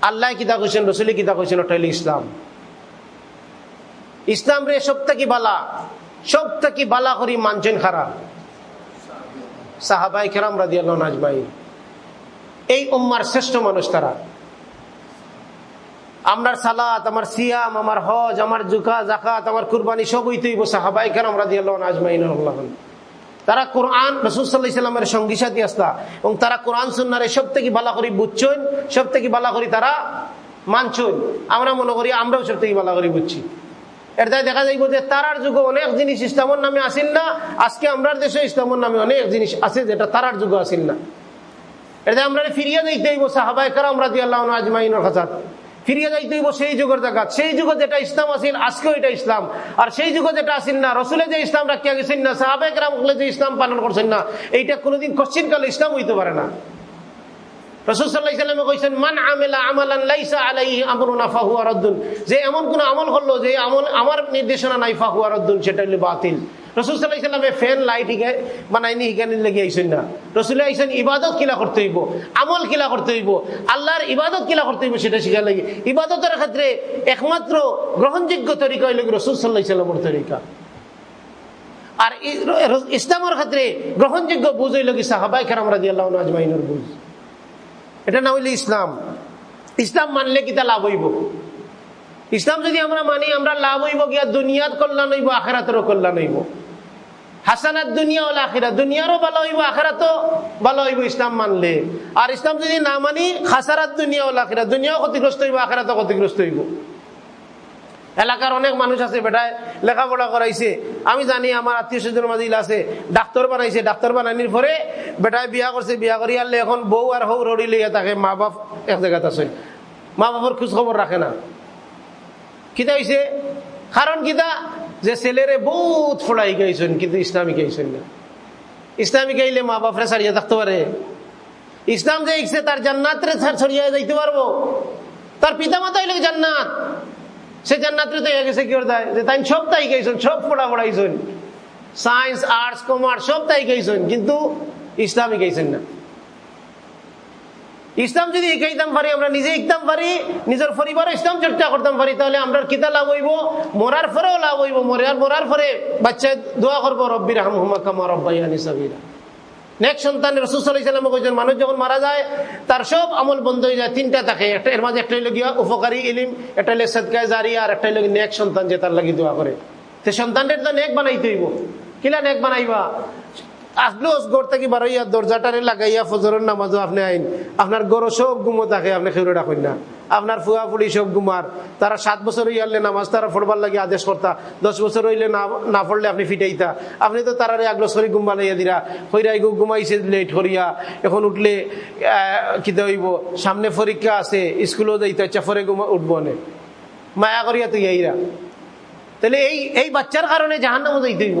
আল্লাহ কিতা কইছেন রসুলি কিতা কইছেন, ওটা হইল ইসলাম। ইসলাম রে থেকে বালা? থেকে বালা করি মানছেন খারাপ? সাহাবাই খেরাম রাজি আল্লাহ নাজমাই এই উম্মার শ্রেষ্ঠ মানুষ তারা। আমার সালাত, আমার সিয়াম, আমার হজ, আমার জুকা জাকাত আমার কুরবানি সব হইতেইব সাহাবাই কেরাম রাজি আল্লাহ নাজমাইন তারা কোরআন রসুসাল্লাহামের সঙ্গী সাথী আসতা এবং তারা কোরআন সুন্নারে সব থেকে বালা করি বুঝছেন সব থেকে বালা করি তারা মানছেন আমরা মনে করি আমরাও সব থেকে বালা করি বুঝছি। এর তাই দেখা যাইব যে তারার যুগে অনেক জিনিস ইসলামর নামে আসিল না, আজকে আমরা দেশে ইসলামর নামে অনেক জিনিস আছে যেটা তারার যুগে আসিল না। এটা আমরা ফিরিয়ে দিতে হইব সাহাবাই কারাম রাজি আল্লাহ আজমাইনের কাছে ফিরিয়ে যাইতে হইব সেই যুগের জায়গা সেই যুগে যেটা ইসলাম আসিল আজকেও এটা ইসলাম। আর সেই যুগে যেটা আসিল না, রসুলে যে ইসলাম রাখিয়া গেছেন না সাহাবাই কারাম যে ইসলাম পালন করছেন না, এইটা কোনোদিন কশ্চিন কালে ইসলাম হইতে পারে না। যে এমন কোন আমল করল যে আমল, আমার নির্দেশনা নাই ফাহুয়া রদ্দুন, সেটা হলো বাতিল। ইবাদত কিলা হইব, আমল কিলা হইব ইবাদত কিলা হইব একমাত্র গ্রহণযোগ্য তরিকা হইল রসুল সাল্লাহ সাল্লামর তরিকা। আর ইসলামের ক্ষেত্রে গ্রহণযোগ্য বুঝ হইল কি সাহাবাই খেরাম রাজি আল্লাহ বুঝ। এটা না হইলে ইসলাম। ইসলাম মানলে কিতা লাভ হইব? ইসলাম যদি আমরা মানি, আমরা লাভ হইব গিয়া দুনিয়ার কল্যাণ হইব, আখেরাতেরও কল্যাণ হইব? হাসানাত দুনিয়া হল আখিরা। দুনিয়ারও ভালো হইব, আখেরাতও ভালো হইব, ইসলাম মানলে। আর ইসলাম যদি না মানি, খাসারাত দুনিয়া হল আখিরা। দুনিয়াও ক্ষতিগ্রস্ত হইব, আখেরাতও ক্ষতিগ্রস্ত হইব। এলাকার অনেক মানুষ আছে, বেটায় লেখাপড়া করাইছে। আমি জানি আমার আত্মীয় স্বজন মাঝিল আছে, ডাক্তার বানাইছে, ডাক্তার বানানির পরে বেটায় বিয়া করছে, বিয়া করি আনলে এখন বউ আর হৌ রড়ি লইয়া থাকে, মা বাপ এক জায়গাতে আছে। মা বাপর খোঁজ খবর রাখে না। কিতা হয়েছে কারণ কিতা? যে ছেলেরে বহুত ফোড়াই গাইছেন, কিন্তু ইসলামিক গাইছেন না। ইসলামিক গাইলে মা বাপরে ছাড়িয়ে থাকতে পারে। ইসলাম যে ইচ্ছে, তার জান্নাতরে ছড়িয়ে যাইতে পারব। তার পিতা মাতা হইলে জান্নাত। সে জান্নাতরে তো গেছে কি দেয়? যে তাই সব তাই গাইছেন, সব ফোড়া পড়াইছেন সায়েন্স, আর্টস, কমার্স সব তাই গাইছেন, কিন্তু ইসলামই গাইছেন না। ইসলাম যদি শিখাইতাম পারি, আমরা নিজে শিখতাম পারি, নিজের পরিবার ইসলাম চর্চা করতাম পারি, তাহলে আমরা কিতা লাভ হইব? মরার পরেও লাভ হইব। মরার মরার পরে বাচ্চা দোয়া করব রব্বির হামহুমা কামা রব্বাইয়ানি নেক্সট সন্তান যখন যায় বন্ধ যায় নেক্সট সন্তান যে লাগি তো নেক বানাইতে হইব। কিলা নেক বানাইবা? আসলোস গড় থেকে বারোইয়া দরজাটারে লাগাইয়া ফজরের নামাজও আপনি আইন। আপনার গরো সব গুমো থাকে, আপনি খেউরে রাখেন না। আপনার ফুয়া ফুড়ি সব গুমার তারা সাত বছর হইয়ালে নামাজ তারা ফোড়বার লাগে আদেশ করতা। দশ বছর হইলে না পড়লে আপনি ফিটাইতা। আপনি তো তারারে আগলো সরি গুম বানাইয়া দিরা। হইরাই গু ঘুমাইছে লেট করিয়া। এখন উঠলে কিতে হইব? সামনে পরীক্ষা আছে, স্কুলও যাইতে ইচ্ছা ফরে গুমা উঠবো মায়া করিয়া তুই এইরা তাহলে এই এই বাচ্চার কারণে জাহান নামও যাইতে হইব।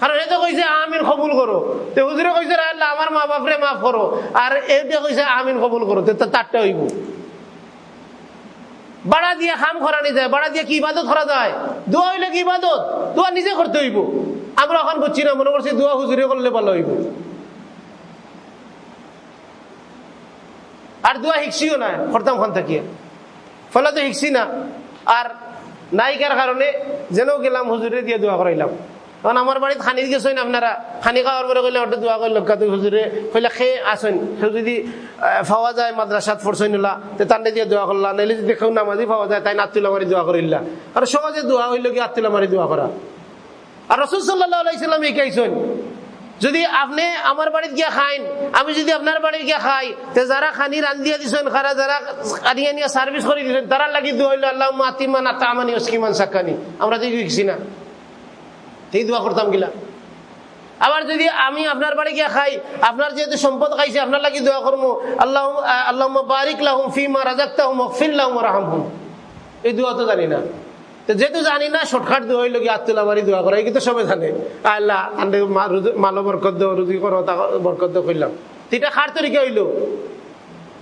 কারণ এতে কইছে আমিন কবুল করো। তো হুজুরে কইছে আল্লাহ, আমার মা বাপরে মাফ করো। আর এটা কইছে, আমিন কবুল করো, তো তারটা হইব। বাড়া দিয়ে খাম খরানি যায় বাড়া দিয়ে কি ইবাদত করা যায় দোয়া হইলে কি ইবাদত? দোয়া নিজে করতে হইব। আমরা এখন বুঝছি না, মনে করছি দোয়া হুজুরে করলে ভালো হইব। আর দোয়া শিখছিও না করতাম খান থাকিয়ে। ফলে তো শিখছি না। আর নায়িকার কারণে যেন গেলাম হুজুরে দিয়ে দোয়া করাইলাম। কারণ আমার বাড়িতে খানি গেছেন আপনারা। খানি খাওয়ার পরে কইলে ওটা দোয়া করল তুই হুজুরে। কইলে খেয়ে আসেন। সে যদি পাওয়া যায়, মাদ্রাসাত ফরসই নিলা তো তার দিয়ে দোয়া করলা, নাইলে যদি কেউ নামাজি পাওয়া যায়, তাই আত্মুল্লা মারি দোয়া করিল্লা আর সহজে দোয়া হইল কি আত্মুল্লা মারি দোয়া করা? আর রসুল সাল্লাহ আলাইসাল্লাম এই কাইছেন যদি আপনি আমার বাড়িতে গিয়া খাইন, আমি যদি আপনার বাড়িতে গিয়া খাই যারা খানি রান্ধিয়া দিছেন, খারা যারা কানিয়া নিয়ে সার্ভিস করে দিছেন তারা লাগি দোয়াইল আল্লাহ মাতিমান আমরা তো না? এই দোয়া করতাম গিলা। আবার যদি আমি আপনার বাড়ি গিয়া খাই, আপনার যেহেতু সম্পদ খাইছে, আপনার লাগি দোয়া করব আল্লাহ আল্লাহ বারিক লাহুম ফিমা রাজাক্তাহুম লাহুম রাহামহুম। এই দোয়া তো জানি না। তো যেহেতু জানি না, শর্টকাট দোয়া হইল কি আত্মুল্লাহ মারি দোয়া করা, এই কিন্তু সবাই জানে। আল্লাহ, আন্ডে মালো বরকত দো রুজি করো তা বরকত দো করলাম এটা খার তরিকা হইল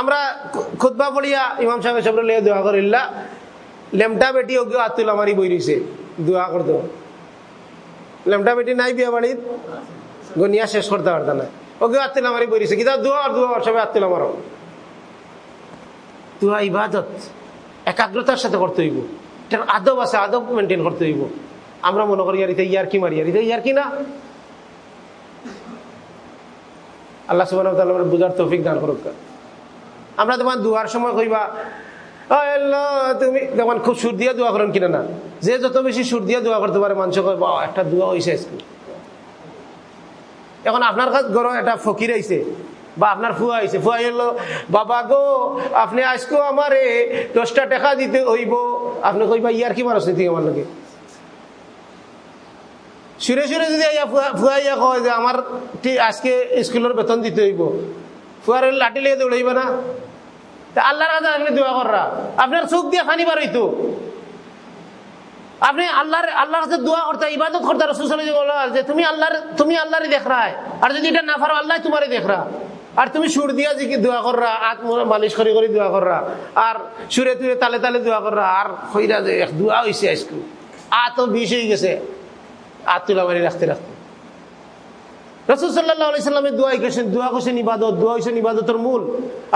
আমরা খুদবা পড়িয়া ইমাম সাহেব সব লিয়া দোয়া করিল্লা লেমটা বেটি ওকে আতুল আমারই বই রইছে। দোয়া করতো লেমটা বেটি নাই বিয়া বাড়িত গনিয়া শেষ করতে পারত না। ওকে আত্মিল আমারই বইছে কিতা দোয়া আর দোয়া সবাই আত্মিল আমার দোয়া ইবাদত। একাগ্রতার সাথে করতে হইব। এটার আদব আছে, আদব মেনটেন করতে হইব। আমরা মনে করি আর ইয়ার কি মারি? আর ইয়ার কি না? আল্লাহ সুবাহ বুঝার তৌফিক দান করুক। আমরা তোমার দুয়ার সময় কইবা তুমি দেখুন খুব সুর দিয়া দোয়া করেন কিনা না? যে যত বেশি সুর দিয়া দোয়া করতে পারে, মানুষ কয় বা একটা দোয়া হয়েছে এখন আপনার কাছে গরম একটা ফকির আইছে, বা আপনার ফুয়া আইছে, ফুয়া এলো বাবা গো, আপনি আজকেও আমার দশটা টাকা দিতে হইব। আপনি কইবা ইয়ার কি মানুষ নীতি আমার লোকে সুরে সুরে যদি ফুয়াইয়া কয় যে, আমার আজকে স্কুলের বেতন দিতে হইব। ফুয়ার লাঠি লিয়ে দৌড়াইব না? আল্লাহর কাছে আপনি দোয়া কররা। আপনার চোখ দিয়ে খানি বার হইতো। আপনি আল্লাহর আল্লাহর কাছে দোয়া করতে, ইবাদত করতে রসুল যে তুমি আল্লাহর, তুমি আল্লাহরই দেখ রা আর যদি এটা না পারো আল্লাহ দেখ রা আর তুমি সুর দিয়া যে কি দোয়া কররা, আত মালিশ করে করে দোয়া কররা। আর সুরে তুরে তালে তালে দোয়া কররা। আর হইরা যে দোয়া হয়েছে আজকে। আত বিষ হয়ে গেছে। আত তুলা মারি রাখতে রাখতে। রসুল সাল্লাহ সাল্লামের দোয়া গেছেন দোয়া করছেন ইবাদত, দোয়া হয়েছেন ইবাদতের মূল।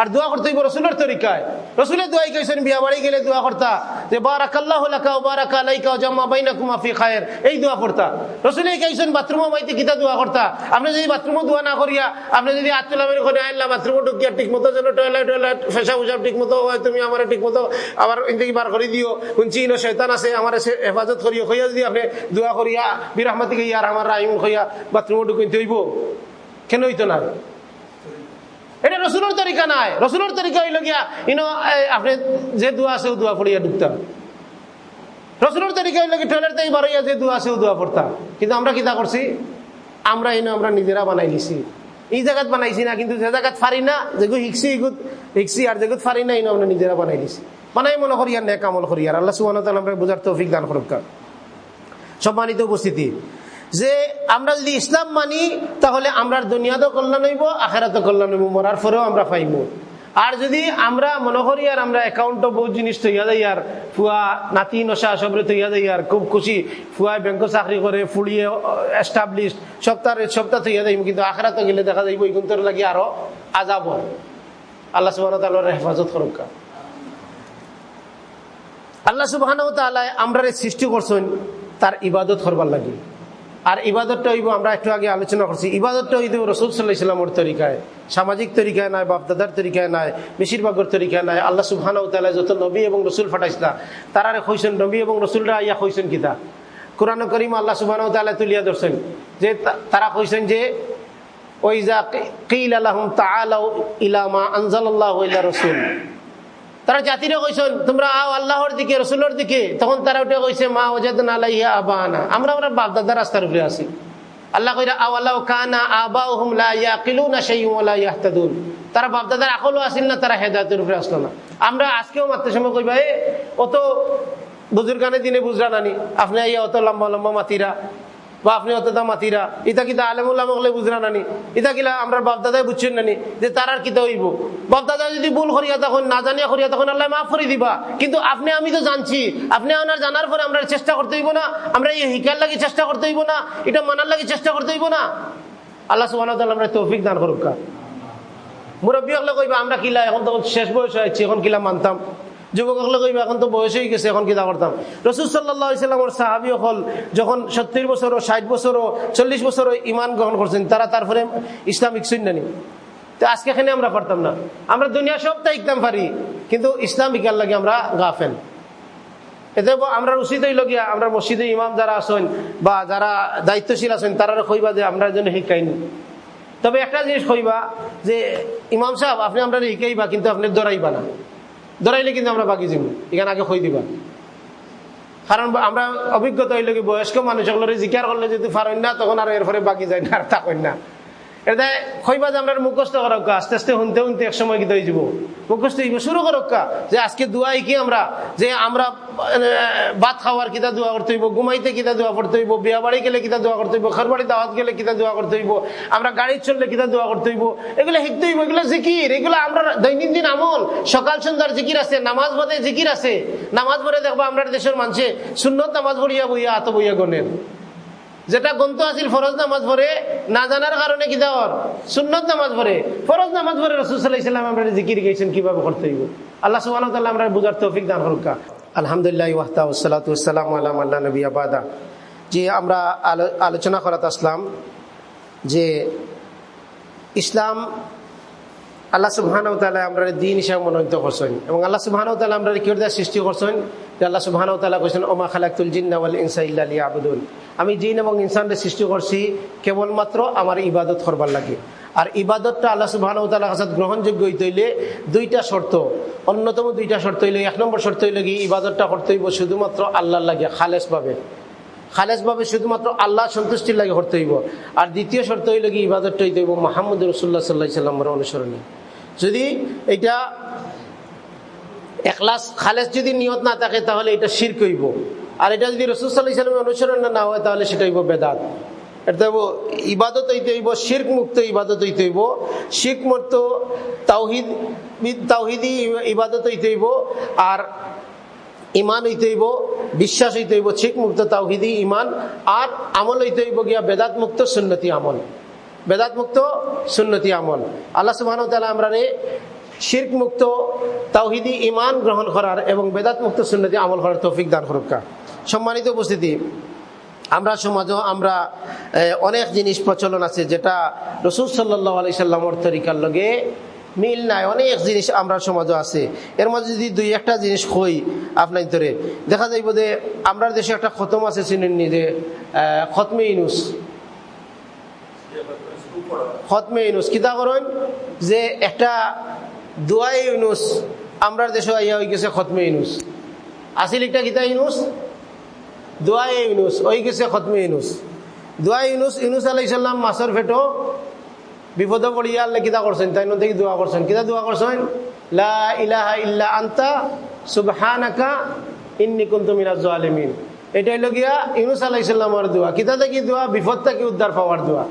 আর দোয়া করতে হইব রসুলের তরিকায়। রসুলের দোয়াই গেছেন বিয়া বাড়ি গেলে দোয়া করতা। যে বারাক আল্লাহ লাকা বারাক আলাইকা জামা বাইনা কুমাফি খায়ের। এই দোয়া করতা। রসুলে গেছেন বাথরুমও মাইতে কিতা দোয়া করতা। আপনি যদি বাথরুমও দোয়া না করিয়া আপনি যদি আত্মলা বের করে আনলা বাথরুমও ঢুকিয়া ঠিক মতো যেন টয়লেট টয়লেট ফেসা উসাব ঠিক মতো হয়, তুমি আমার ঠিক মতো আবার ইন্দিকে বার করে দিও। শুনছি ইনো শৈতান আছে, আমার হেফাজত করিও। হইয়া যদি আপনি দোয়া করিয়া, বিরহমাতিকে ইয়ার আমার রাহিম হইয়া বাথরুমও ঢুকিতে হইব। কেন হইতো না? এটা রসুলের তরিকা নাই। রসুলের তরিকা হইল গিয়া, ইনো আপনি যে দোয়া আছে দোয়া পড়িয়া ঢুকতাম রসুলের তরিকা হইল কি টয়লেট থেকে বাড়াইয়া যে দোয়া আছে দোয়া পড়তাম কিন্তু আমরা কিতা করছি? আমরা ইনো, আমরা নিজেরা বানাই নিছি এই জায়গাত বানাইছি না, কিন্তু যে জায়গাত ফারি না যেগুলো হিকছি এগুত হিকছি, আর যেগুত ফারি না, ইনো, আমরা নিজেরা বানাই নিছি বানাই মনে করি আর নেক আমল করি আর আল্লাহ সুবাহ আমরা বোঝার তৌফিক দান করুক। সম্মানিত উপস্থিতি যে আমরা যদি ইসলাম মানি, তাহলে আমরা দুনিয়াতে কল্যাণ হইব আখেরাতে কল্যাণ হইব, মরার পরেও আমরা পাইব আর যদি আমরা মনে করি আর আমরা অ্যাকাউন্টও বহু জিনিস তৈয়া দেয় আর ফুয়া নাতি নশা সবরে তৈয়া দেয় আর খুব খুশি ফুয়া ব্যাংক চাকরি করে, ফুলিয়ে এস্টাবলিশ সপ্তাহ সপ্তাহ তৈয়া দেয় কিন্তু আখেরাতে গেলে দেখা যাইব, এই গুন্তর লাগি আরও আজাব আল্লাহ সুবাহ হেফাজত করুকা। আল্লাহ সুবাহ আমরা সৃষ্টি করছেন, তার ইবাদত করবার লাগে। আর ইবাদতটা হইব, আমরা একটু আগে আলোচনা করছি। ইবাদতটা হইব রসুল সাল্লাহ ইসলামর তরিকায়। সামাজিক তরিকায় নাই বাপদাদার তরিকায় নাই বেশিরভাগের তরিকায় নাই আল্লাহ সুবহানা যত নবী এবং রসুল ফাটাইছিলা, তারা হইছেন নবী এবং রসুলরা ইয়া হইছেন কিতা? কোরআন করিম আল্লাহ সুবহান তুলিয়া ধরছেন যে তারা কইছেন যে ওই যা কিল আল্লাহম তাআলাউ ইলা মা আনজালাল্লাহু ইলা রাসূল। তারা জাতিরে কইছেন তোমরা আও আল্লাহর দিকে, রসুলের দিকে। তখন তারা উঠে কইছে, মা ওজাদ আলাইহা আবানা। আমরা আমরা বাপদাদা রাস্তার উপরে আছি। আল্লাহ কইরা, আও আল্লাহ কানা আবাউহুম লা ইয়াকিলুনা শাইউন ওয়া লা ইয়াহতাদুন। তারা বাপদাদার আকলও আসিল না, তারা হেদায়েতের উপরে আসলো না। আমরা আজকেও মাত্র সময় কইবা, এ, অত বুজুর্গানে দিনে বুঝরা নানি। আপনি আইয়া অত লম্বা লম্বা মাতিরা। বা আপনি অত মাতিরা। ইতা কিতা আলেমুল্লাহ মগলে বুঝরা নানি? ইতা কিলা আমরা বাপদাদাই বুঝছেন নানি? যে তার আর কিতা হইব? বাপদাদা যদি ভুল করিয়া তখন, না জানিয়া করিয়া তখন আল্লাহ মাফ করে দিবা। কিন্তু আপনি, আমি তো জানছি, আপনি আপনার জানার পরে আমরা চেষ্টা করতে হইব না। আমরা এই হিকার লাগি চেষ্টা করতে হইব না। এটা মানার লাগি চেষ্টা করতে হইব না। আল্লাহ সুবাহ আমরা তৌফিক দান করুক মুরব্বী হলে কইবা, আমরা কিলা এখন তো শেষ বয়স হয়েছি, এখন কিলা মানতাম? যুবক হলে কইবা, এখন তো বয়স হয়ে গেছে, এখন কিলা করতাম রসুল সাল্লাহামের সাহাবি হল, যখন সত্তর বছর, ষাট বছর, চল্লিশ বছর ইমান গ্রহণ করছেন, তারা তারপরে ইসলামিক শূন্যানি তো আজকে এখানে আমরা পারতাম না। আমরা দুনিয়া সবটা ইকতাম পারি কিন্তু ইসলামিকার লাগে আমরা গাফেন এতে আমরা উচিত হইল গিয়া, আমরা মসজিদে ইমাম যারা আছেন বা যারা দায়িত্বশীল আছেন তারা কইবা যে আমরা জন্য শিকাইনি তবে একটা জিনিস কইবা যে ইমাম সাহেব, আপনি আমরা শিকাইবা কিন্তু আপনি দৌড়াইবা না। দৌড়াইলে কিন্তু আমরা বাকি যাব এখানে আগে হয়ে দিবা। কারণ আমরা অভিজ্ঞতা হইলে কি বয়স্ক মানুষ হলে জিকার করলে যদি পারেন না, তখন আর এরপরে বাকি যায় না আর থাকেন না। আমরা আস্তে আস্তে শুনতে শুনতে এক সময় যাব যে আজকে আমরা, যে আমরা ভাত কিতা কিতা হইব গেলে কিতা গেলে হইব, আমরা গাড়ি চললে কিতা দোয়া করতে হইব, এগুলো শিখতে হইব, এগুলো জিকির, এগুলো আমরা দৈনন্দিন আমল। সকাল সন্ধ্যার জিকির আছে, নামাজ পদে জিকির আছে, নামাজ পড়ে দেখব আমরা দেশের মানুষে সুন্নত নামাজ পড়িয়া বইয়া আত বইয়া গণের যেটা গন্ত আছিল, ফরজ নামাজ পড়ে, না জানার কারণে কি দেওয়ার সুন্নত নামাজ পড়ে। ফরজ নামাজ পড়ে রসুলাম আমরা জিকির গেছেন কীভাবে করতে হইব? আল্লাহ সুবাহ আমরা বুঝার তৌফিক দান হরকা আলহামদুলিল্লাহ ওয়াহতা ওসালাতাম আল্লাহ আল্লাহ নবী আবাদা যে আমরা আলোচনা করাতে আসলাম যে ইসলাম আল্লাহ সুবাহান আমরা দিন হিসাবে মনোনীত করছেন এবং আল্লাহ সুবাহান আমরা কি সৃষ্টি করছেন যে আল্লাহ সুবাহান কৈছেন ওমা খালাকুল জিন্নাওয়াল ইনসা ইল্লা আবুদুল আমি জিন এবং ইনসানদের সৃষ্টি করছি কেবলমাত্র আমার ইবাদত করবার লাগে। আর ইবাদতটা আল্লাহ সুবাহ কাছে গ্রহণযোগ্য হইতে হইলে দুইটা শর্ত। অন্যতম দুইটা শর্ত হইলে, এক নম্বর শর্ত হইলে কি, ইবাদতটা করতে হইব শুধুমাত্র আল্লাহর লাগে খালেস খালেসভাবে শুধুমাত্র আল্লাহ সন্তুষ্টির লাগে করতে হইব। আর দ্বিতীয় শর্ত হইলে কি, ইবাদতটা হইতে হইব মাহমুদ রসুল্লাহ সাল্লাহ সাল্লামের অনুসরণে। যদি এটা একলাস খালেস যদি নিয়ত না থাকে, তাহলে এটা শির কইব আর এটা যদি ইসলামের অনুসরণ না হয়, তাহলে সেটা হইব বেদাত। এটা ইবাদত হইতে হইব, শির্ক মুক্ত ইবাদত হইতে হইব। শির্ক মুক্ত তাওহিদ, তাওহিদি ইবাদত হইতে হইব। আর ইমান হইতে হইব, বিশ্বাস হইতে হইব শিখ মুক্ত তাওহিদি ইমান আর আমল হইতে হইব গিয়া বেদাত মুক্ত সুন্নতি আমল। বেদাত মুক্ত, সুন্নতি আমল। আল্লাহ সুবাহ আমরা শির্ক মুক্ত, তাওহিদি ইমান গ্রহণ করার এবং বেদাত মুক্ত, সুন্নতি আমল করার তৌফিক দান হরক্কা সম্মানিত উপস্থিতি, আমরা সমাজও আমরা অনেক জিনিস প্রচলন আছে যেটা রসুল সাল্লাহ আলি সাল্লামর তরিকার লগে মিল নাই। অনেক জিনিস আমরা সমাজও আছে। এর মাঝে যদি দুই একটা জিনিস হই আপনার ধরে দেখা যাইব যে আমরা দেশে একটা খতম আছে চিনেননি যে খতমে ইনুস খতমে ইনুস কিতা করেন যে একটা দোয়াই ইনুস আমরার দেশে আইয়া হয়ে গেছে খতমে ইনুস আসিল একটা কিতা ইনুস দোয়াই ইউনুস ওই গেছে খতমে ইউনুস। দোয়াই ইউনুস ইউনুস আলাই সাল্লাম মাছের ফেটো বিপদ পড়িয়া আল্লাহ কিতা করছেন তাই থেকে দোয়া করছেন কিতা দোয়া করছেন লা ইলাহা ইল্লা আন্তা, সুবহানাকা ইন্নি কুনতু মিনাজ জালিমিন। এটা হইল গিয়া ইউনুস আলাই সাল্লামের দোয়া। কিতা থেকে দোয়া, বিপদ থেকে উদ্ধার পাওয়ার দোয়া।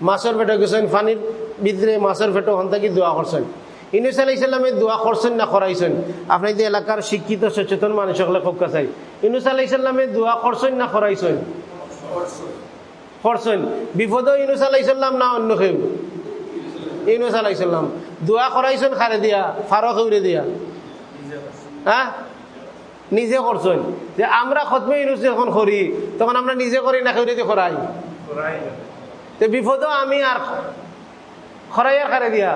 মাছের ফেটো গেছেন পানির ভিতরে মাছের ফেটো হন থেকে দোয়া করছেন ইনুস আলাহ ইসলামে দোয়া করছেন না করাইছেন আপনি যে এলাকার শিক্ষিত, সচেতন মানুষ সকলে খুব কাছাই ইনুস আলাহ ইসলামে দোয়া করছেন না করাইছেন করছেন বিপদ ইনুস আলাহ ইসলাম না অন্য কেউ? ইনুস আলাহ ইসলাম দোয়া করাইছেন খারে দিয়া ফারক উড়ে দিয়া। হ্যাঁ নিজে করছেন যে আমরা খতমে ইনুস যখন করি তখন আমরা নিজে করি না কেউ করাই বিপদ আমি আর খরাইয়া খারে দিয়া?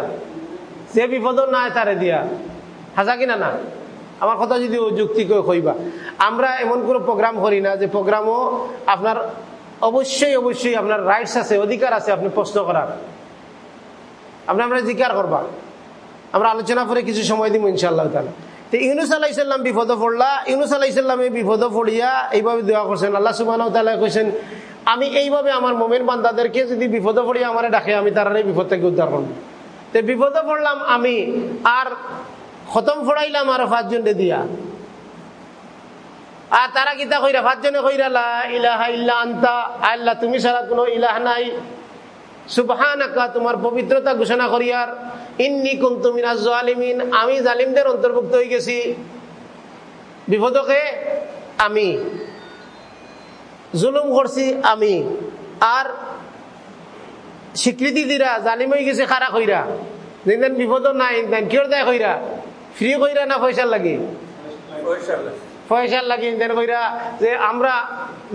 যে বিপদ নাই তারে দিয়া। হাজা কিনা না? আমার কথা যদি যুক্তি করে কইবা। আমরা এমন কোনো প্রোগ্রাম করি না যে প্রোগ্রামও আপনার অবশ্যই অবশ্যই আপনার রাইটস আছে, অধিকার আছে আপনি প্রশ্ন করার। আপনি আমরা জিকার করবা। আমরা আলোচনা করে কিছু সময় দিব ইনশাল্লাহ তালা তো ইউনুস আল্লাহ ইসলাম বিপদ পড়লা। ইউনুস আল্লাহ ইসলামে বিপদ পড়িয়া এইভাবে দোয়া করছেন। আল্লাহ সুবাহ কইছেন আমি এইভাবে আমার মোমেন বান্দাদেরকে যদি বিপদে পড়িয়া আমার ডাকে, আমি তারা বিপদ থেকে উদ্ধার করব। তে বিপদে পড়লাম আমি, আর খতম ফড়াইলাম আর পাঁচজন দিয়া। আর তারা কিতা কইরা, পাঁচজনে কইরা ইলাহা ইল্লা আন্তা, আল্লাহ তুমি সারা কোনো ইলাহ নাই। সুবহানাকা, তোমার পবিত্রতা ঘোষণা করিয়ার ইন্নি কুন্তু মিনাজ জালিমিন, আমি জালিমদের অন্তর্ভুক্ত হয়ে গেছি। বিপদকে আমি জুলুম করছি আমি। আর স্বীকৃতি দিরা, জালিম হয়ে গেছে খারা কইরা যেদিন বিপদ নাই কিয়র দেয় কইরা ফ্রি কইরা না পয়সার লাগে? পয়সার লাগে ইন্দিয়ান কইরা যে আমরা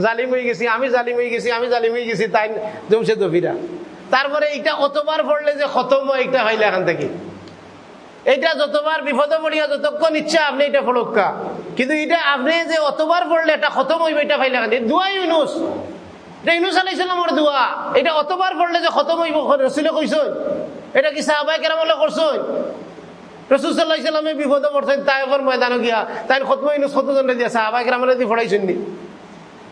জালিম হয়ে গেছি, আমি জালিম হয়ে গেছি, আমি জালিম হয়ে গেছি তাই জমছে দফিরা। তারপরে এটা অতবার পড়লে যে খতম এটা হইলে এখান থেকে। এটা যতবার বিপদে পড়িয়া যতক্ষণ ইচ্ছা আপনি এটা ফলক্কা কিন্তু এটা আপনি যে অতবার পড়লে এটা খতম হইবে, এটা ফাইলে দুয়াই ইউনুস। এটা ইউনুস আলাইসালামর দোয়া। এটা অতবার পড়লে যে খতম হইব রসুলে কইসন এটা কি সাহাবাই কেরামলে করছেন রসুল সাল্লাহ ইসলামে বিপদে পড়ছেন, তাই ময়দানে গিয়া, তাই খতম ইউনুস জন দিয়া? সাহাবাই কেরামলে দিয়ে পড়াইছেন নি।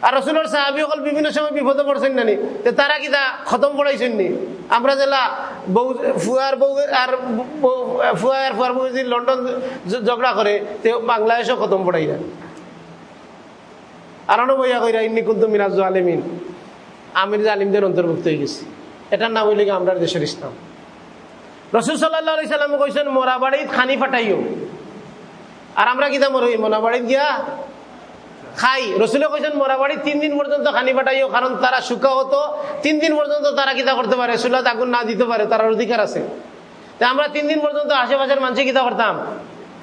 আর রসুলের সাহাবি অকল বিভিন্ন সময় বিপদে পড়ছেন নানি তারা কি তা খতম পড়াইছেন নি? আমরা জেলা বউ, ফুয়ার বউ আর ফুয়ার ফুয়ার বউ যদি লন্ডন ঝগড়া করে, তে বাংলাদেশও খতম পড়াই না আরও বইয়া কইরা, ইন্নি কিন্তু মিরাজ আলমিন আমির আলিমদের অন্তর্ভুক্ত হয়ে গেছি। এটার নাম হইলে আমরা দেশের ইসলাম। রসুল সাল্লাহ সাল্লাম কইছেন, মোরাবাড়িত খানি ফাটাইও। আর আমরা কিতা মরই? মোনা গিয়া খাই। রসুলে কইছেন, মোরাবাড়ি তিন দিন পর্যন্ত খানি পাঠাইও, কারণ তারা শুকা হতো। তিন দিন পর্যন্ত তারা কিতা করতে পারে? চুলাত আগুন না দিতে পারে তার অধিকার আছে। তা আমরা তিন দিন পর্যন্ত আশেপাশের মানুষে কিতা করতাম?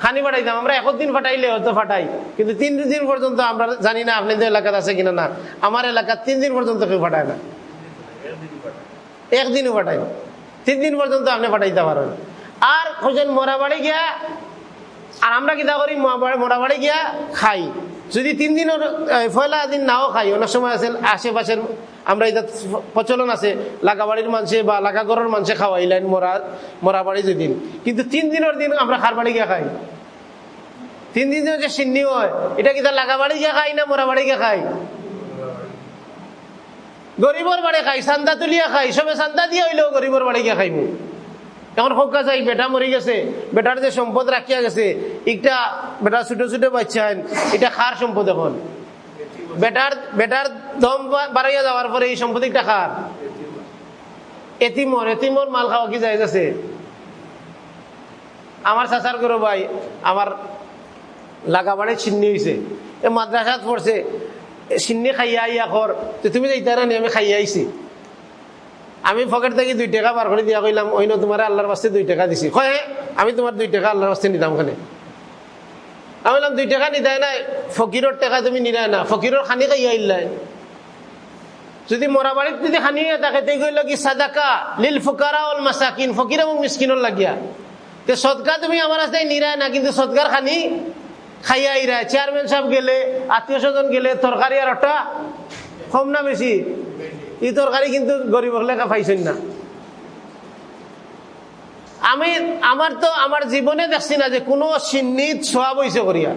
খানি পাঠাইতাম। আমরা এক দিন ফাটাইলে হয়তো ফাটাই কিন্তু তিন দিন পর্যন্ত আমরা জানি না আপনাদের এলাকাতে আছে কিনা না। আমার এলাকা তিন দিন পর্যন্ত কেউ ফাটায় না। একদিনও ফাটাই তিন দিন পর্যন্ত আপনি ফাটাইতে পারেন আর কইছেন, মোরাবাড়ি গিয়া, আর আমরা কিতা করি? মোরাবাড়ি গিয়া খাই। যদি তিন দিনের পয়লা দিন নাও খাই, অনেক সময় আছে আশেপাশের, আমরা এটা প্রচলন আছে, লাগাবাড়ির মানুষে বা লাগাগড়ের মানুষে খাওয়াইলেন মরা মরা বাড়ি যেদিন। কিন্তু তিন দিনের দিন আমরা খার বাড়ি গিয়ে খাই। তিন দিন যে সিন্নি হয়, এটা কি তার লাগাবাড়ি গিয়ে খাই না মরা বাড়ি গিয়ে খাই? গরিবর বাড়ি খাই চান্দা তুলিয়া খাই, সবে চান্দা দিয়ে হইলেও গরিবর বাড়ি গিয়ে খাইব। এখন সকা যাই বেটা মরি গেছে বেটার যে সম্পদ রাখিয়া গেছে একটা বেটা ছোট ছোট বাচ্চা এটা খার সম্পদ এখন। বেটার বেটার দম বাড়াইয়া যাওয়ার পরে এই সম্পদ একটা খার এতিমর এতিমর মাল খাওয়া কি যাই গেছে আমার চাচার করো ভাই আমার লাগাবাড়ি চিন্নি হয়েছে এ মাদ্রাসাত পড়ছে চিন্নি খাইয়া আইয়া কর তুমি যাইতা না আমি খাইয়া আইছি। আমি পকেট থেকে দুই টাকা বার করে দিয়া কইলাম ওই তোমার আল্লাহর বাস্তে দুই টাকা দিছি। কয়ে আমি তোমার দুই টাকা আল্লাহর বাস্তে নিতাম খানে আমি বললাম, দুই টাকা নিতাই নাই। ফকিরের টাকা তুমি নিলাই না। ফকিরের খানি খাই আইলাই যদি মরা বাড়িত যদি খানি থাকে, তে কইল কি, সাদাকা লিল ফুকারা অল মাসাকিন, ফকির এবং মিসকিনের লাগিয়া। তে সদকা তুমি আমার রাস্তায় নিরায় না, কিন্তু সদকার খানি খাইয়া আইরায়। চেয়ারম্যান সাহেব গেলে, আত্মীয় স্বজন গেলে, তরকারি আর ওটা কম না বেশি? এই তরকারি কিন্তু গরিব লেখা পাইছেন না। আমি, আমার তো, আমার জীবনে দেখছি না যে কোনো সিন্নিত সোয়া বইছে করিয়া।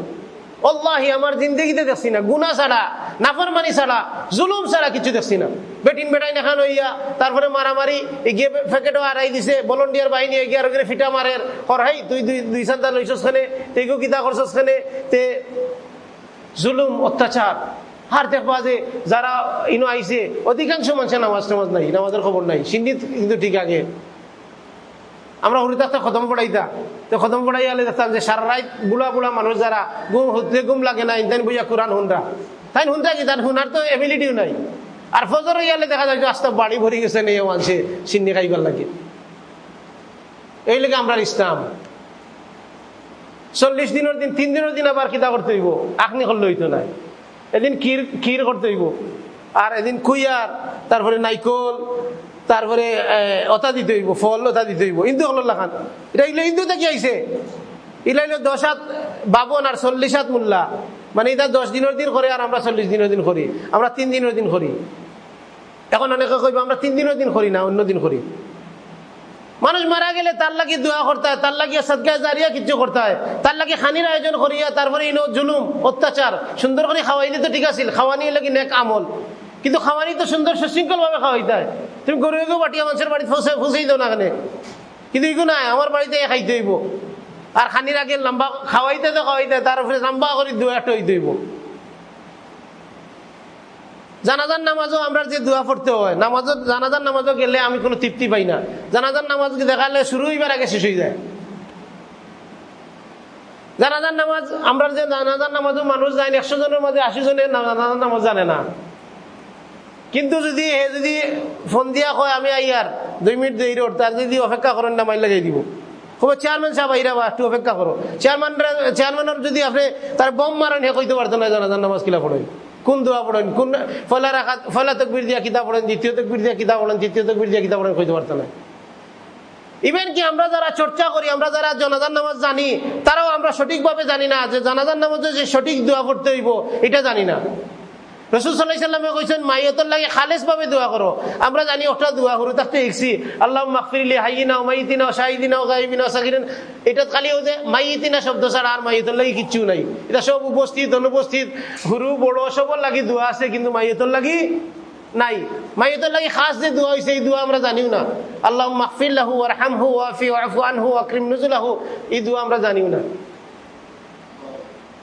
অল্লাহি আমার জিন্দগিতে দেখছি না। গুনা ছাড়া, নাফরমানি ছাড়া, জুলুম ছাড়া কিছু দেখছি না। বেটিন বেটাই নেখান হইয়া, তারপরে মারামারি এগিয়ে ফেকেটও আড়াই দিছে ভলন্টিয়ার বাহিনী এগিয়ে আর ফিটা মারের। হরহাই তুই দুই দুই সান্তা লইছস খানে তেগো কিতা করছস খানে তে জুলুম, অত্যাচার। আর দেখবা যে যারা ইনো আইছে, অধিকাংশ মানুষের নামাজ নাই, নামাজের খবর নাই কিন্তু ঠিক আগে। আমরা হরি থাকতে খতম তো খতম পড়াই আলে দেখতাম যে সারা রাত বুড়া বুড়া মানুষ যারা গুম হতে গুম লাগে না বইয়া কোরআন তাই কি তার হুনার তো এবিলিটিও নাই। আর ফজর ইয়ালে দেখা যায় আস্তে বাড়ি ভরি গেছে নেই মানছে সিন্নি খাইবার লাগে। এই লেগে আমরা ইসলাম। চল্লিশ দিনের দিন, তিন দিনের দিন আবার কিতা করতে হইব। আখনি করলে হইতো নাই। এদিন ক্ষীর ক্ষীর করতে হইব। আর এদিন কুইয়ার, তারপরে নাইকল, তারপরে অতা দিতে হইব, ফল অতা দিতে হইব। ইন্দু হল লাখান এটা এগুলো হিন্দু থেকে আইসে এগুলো হইল দশ হাত বাবন আর চল্লিশ হাত মূল্যা মানে এটা দশ দিনের দিন করে আর আমরা চল্লিশ দিনের দিন করি। আমরা তিন দিনের দিন করি। এখন অনেকে কইব, আমরা তিন দিনের দিন করি না, অন্য দিন করি। মানুষ মারা গেলে তার লাগি দোয়া করতে হয়, তার লাগিয়ে সদকা জারিয়া কিছু করতে হয়। তার লাগে খানির আয়োজন করিয়া তারপরে ইনো জুলুম, অত্যাচার, সুন্দর করে খাওয়াইলে তো ঠিক আছিল, খাওয়ানি লাগে নেক আমল। কিন্তু খাওয়ানি তো সুন্দর সুশৃঙ্খল ভাবে খাওয়াইতে হয়। তুমি গরু এগো বাটিয়া মানুষের বাড়িতে ফুসেই দাও না কেন? কিন্তু এগুলো নাই, আমার বাড়িতে খাইতে হইব। আর খানির আগে লম্বা খাওয়াইতে তো খাওয়াইতে তার উপরে লম্বা করে দোয়া দইব জানাজার নামাজও আমরা যে দোয়া পড়তে হয় নামাজও জানাজার নামাজও গেলে আমি কোনো তৃপ্তি পাই না। জানাজার নামাজ দেখালে শুরু হইবার আগে শেষ হয়ে যায়। জানাজার নামাজ আমরা যে জানাজার নামাজও মানুষ যায় একশো জনের মধ্যে আশি জনের জানাজার নামাজ জানে না। কিন্তু যদি হে যদি ফোন দিয়া কয়, আমি আইয়ার দুই মিনিট দেরি তার যদি অপেক্ষা করেন না, মাইল লাগাই দিব। খুব চেয়ারম্যান সাহেব, আইরা বা একটু অপেক্ষা করো। চেয়ারম্যান চেয়ারম্যানের যদি আপনি তার বম মারেন হে কইতে পারতো না জানাজান নামাজ কিলা পড়েন কোন দোয়া পড়েন? কোন ফলা রাখা ফলা তকবির দিয়া কিতাব পড়েন, দ্বিতীয় তকবির দিয়া কিতাব পড়েন, তৃতীয় তকবির দিয়া কিতাব পড়েন, কইতে পারতো না। ইভেন কি আমরা যারা চর্চা করি, আমরা যারা জনাজার নামাজ জানি, তারাও আমরা সঠিকভাবে জানি না যে জানাজান নামাজে যে সঠিক দোয়া পড়তে হইব, এটা জানি না। রসুল সাল্লাহ সাল্লামে কইছেন মাইয়তর লাগে খালেস ভাবে দোয়া করো। আমরা জানি ওটা দোয়া করো তাতে দেখছি আল্লাহ মাকফিরিলি হাইনা মাইতিনা শাহিদিনা গাইবিনা সাকিরিন এটা খালি ও যে মাইতিনা শব্দ ছাড়া আর মাইয়তর লাগি কিচ্ছু নাই। এটা সব উপস্থিত, অনুপস্থিত। হুরু, বড় সবর লাগি দোয়া আছে, কিন্তু মাইয়তর লাগি নাই। মাইয়তর লাগি খাস যে দোয়া হইছে, এই দোয়া আমরা জানিও না। আল্লাহ মাকফিল্লাহু ওয়ারহামহু ওয়াফি ওয়াফু আনহু ওয়াকরিম নুজুলাহু, এই দোয়া আমরা জানিও না।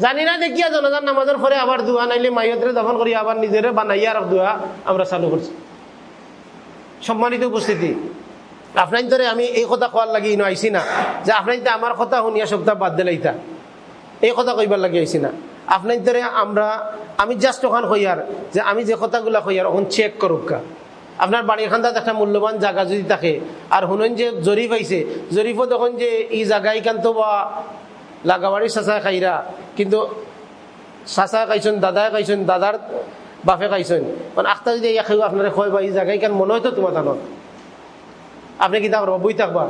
জানি না দেখিয়া জনজান নামাজের পরে আবার দোয়া নাইলে মাইয়তরে দফন করি আবার নিজের বানাইয়া আর দোয়া আমরা চালু করছি সম্মানিত উপস্থিতি আপনার ধরে আমি এই কথা কোয়ার লাগি ইনো আইসি না, যে আপনার আমার কথা শুনিয়া সপ্তাহ বাদ দিলাইতা এই কথা কইবার লাগি আইসি না। আপনার ধরে আমরা, আমি জাস্ট ওখান কইয়ার যে আমি যে কথাগুলা কইয়ার ওখান চেক করুক আপনার বাড়ির খান্দাত একটা মূল্যবান জায়গা যদি থাকে, আর শুনেন যে জরিফ আইছে জরিফও তখন যে এই জায়গায় কান্ত বা লাগাবাড়ি চাচা খাইরা কিন্তু চাচা খাইছেন দাদাই খাইছেন দাদার বাপে খাইছেন মানে আখটা যদি ইয়া খাই আপনারা কয় বা এই জায়গায় কেন মনে হয়তো তোমার তানত। আপনি কিতা করব বই থাকবা।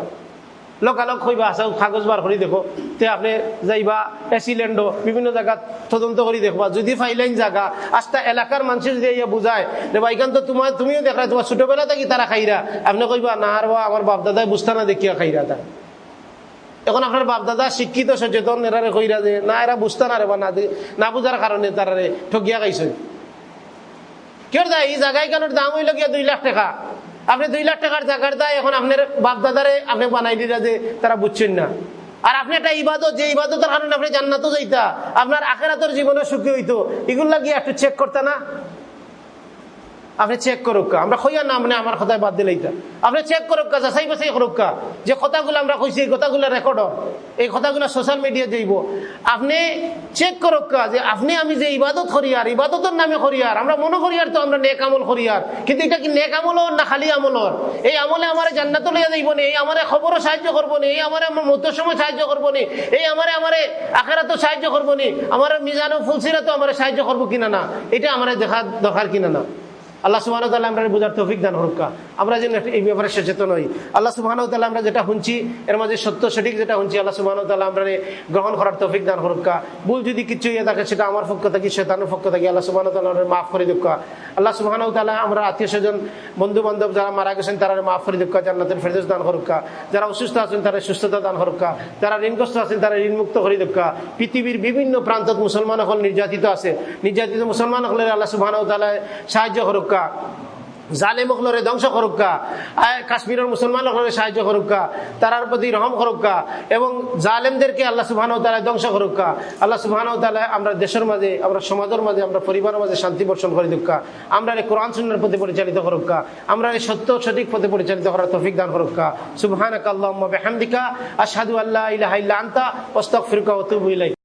লকালক কইবা আসা কাগজ বার করে দেখো। তে আপনি যাইবা এসিল্যান্ডো বিভিন্ন জায়গা তদন্ত করে দেখবা। যদি ফাইলাইন জায়গা আস্তা এলাকার মানুষ যদি ইয়া বুঝায় যে ভাইখান তো তোমার তুমিও দেখা তোমার ছোটবেলা থেকে তারা খাইরা আপনি কইবা, না আর আমার বাপ দাদাই বুঝতে না দেখিয়া খাইরা তারা এখন আপনার বাপ দাদা শিক্ষিত, সচেতন, এরারে কইরা যে না, এরা বুঝতে না রে বা না বুঝার কারণে তারা ঠকিয়া গাইছে কেউ দেয় এই জায়গায় কেন দাম হইল গিয়া দুই লাখ টাকা? আপনি দুই লাখ টাকার জায়গার দায় এখন আপনার বাপ দাদারে আপনি বানাই দিলা যে তারা বুঝছেন না। আর আপনি একটা ইবাদত, যে ইবাদতের কারণে আপনি জান্নাতও যাইতা। আপনার আখেরাতের জীবনে সুখী হইতো। এগুলা গিয়ে একটু চেক করতে না? আপনি চেক করুক আমরা কইয়া না মানে আমার কথায় বাদ দিলে আপনি চেক করুক যাচাই বাছাই করুক যে কথাগুলো আমরা কইছি, এই কথাগুলো রেকর্ড এই কথাগুলো সোশ্যাল মিডিয়া যাইব আপনি চেক করুক যে আপনি আমি যে ইবাদত করিয়ার, ইবাদতের নামে করিয়ার, আমরা মনে করিয়ার তো আমরা নেক আমল করিয়ার, কিন্তু এটা কি নেক আমল না খালি আমলর এই আমলে আমার জান্নাত লইয়া যাইব নি, এই আমার খবরও সাহায্য করব নি, এই আমার আমার মতো সময় সাহায্য করব নি, এই আমারে আমারে আখেরাতো সাহায্য করব নি, আমার মিজানো ফুলসিরা তো আমার সাহায্য করব কিনা না? এটা আমার দেখা দরকার কিনা না? আল্লাহ সুবাহ আমরা বুঝার তৌফিক দান হরক্কা আমরা যেন এই ব্যাপারে সচেতন হই। আল্লাহ সুবাহ আমরা যেটা শুনছি, এর মাঝে সত্য সঠিক যেটা শুনছি, আল্লাহ সুবাহ আমরা গ্রহণ করার তৌফিক দান হরক্কা ভুল যদি কিছু ইয়ে থাকে, সেটা আমার পক্ষ থাকি শেতানোর পক্ষ থাকি, আল্লাহ সুবাহ মাফ করে দক্কা আল্লাহ সুবাহ আমরা আত্মীয় স্বজন বন্ধু বান্ধব যারা মারা গেছেন তারা মাফ করে দক্কা জান্নাতের ফেরদোস দান হরক্কা যারা অসুস্থ আছেন তারা সুস্থতা দান হরক্কা যারা ঋণগ্রস্ত আছেন তারা ঋণমুক্ত করে দক্কা পৃথিবীর বিভিন্ন প্রান্তত মুসলমান হল নির্যাতিত আছে। নির্যাতিত মুসলমান হলের আল্লাহ সুবাহ সাহায্য হরক্কা জালে মুখলরে ধ্বংস করুকা কাশ্মীরের মুসলমান সাহায্য করুকা তারার প্রতি রহম করুকা এবং জালেমদেরকে আল্লাহ সুবাহান তালা ধ্বংস করুকা আল্লাহ সুবাহান তালা আমরা দেশের মাঝে, আমরা সমাজের মাঝে, আমরা পরিবারের মাঝে শান্তি বর্ষণ করে দুঃখা আমরা এই কোরআন সুন্নার প্রতি পরিচালিত করুকা আমরা এই সত্য সঠিক পথে পরিচালিত করার তফিক দান করুকা সুবহানাক আল্লাহ হামদিকা আসাদু আল্লাহ ইলাহা ইল্লা আনতা, ওয়াস্তাগফিরুকা ওয়া আতুবু ইলাইক।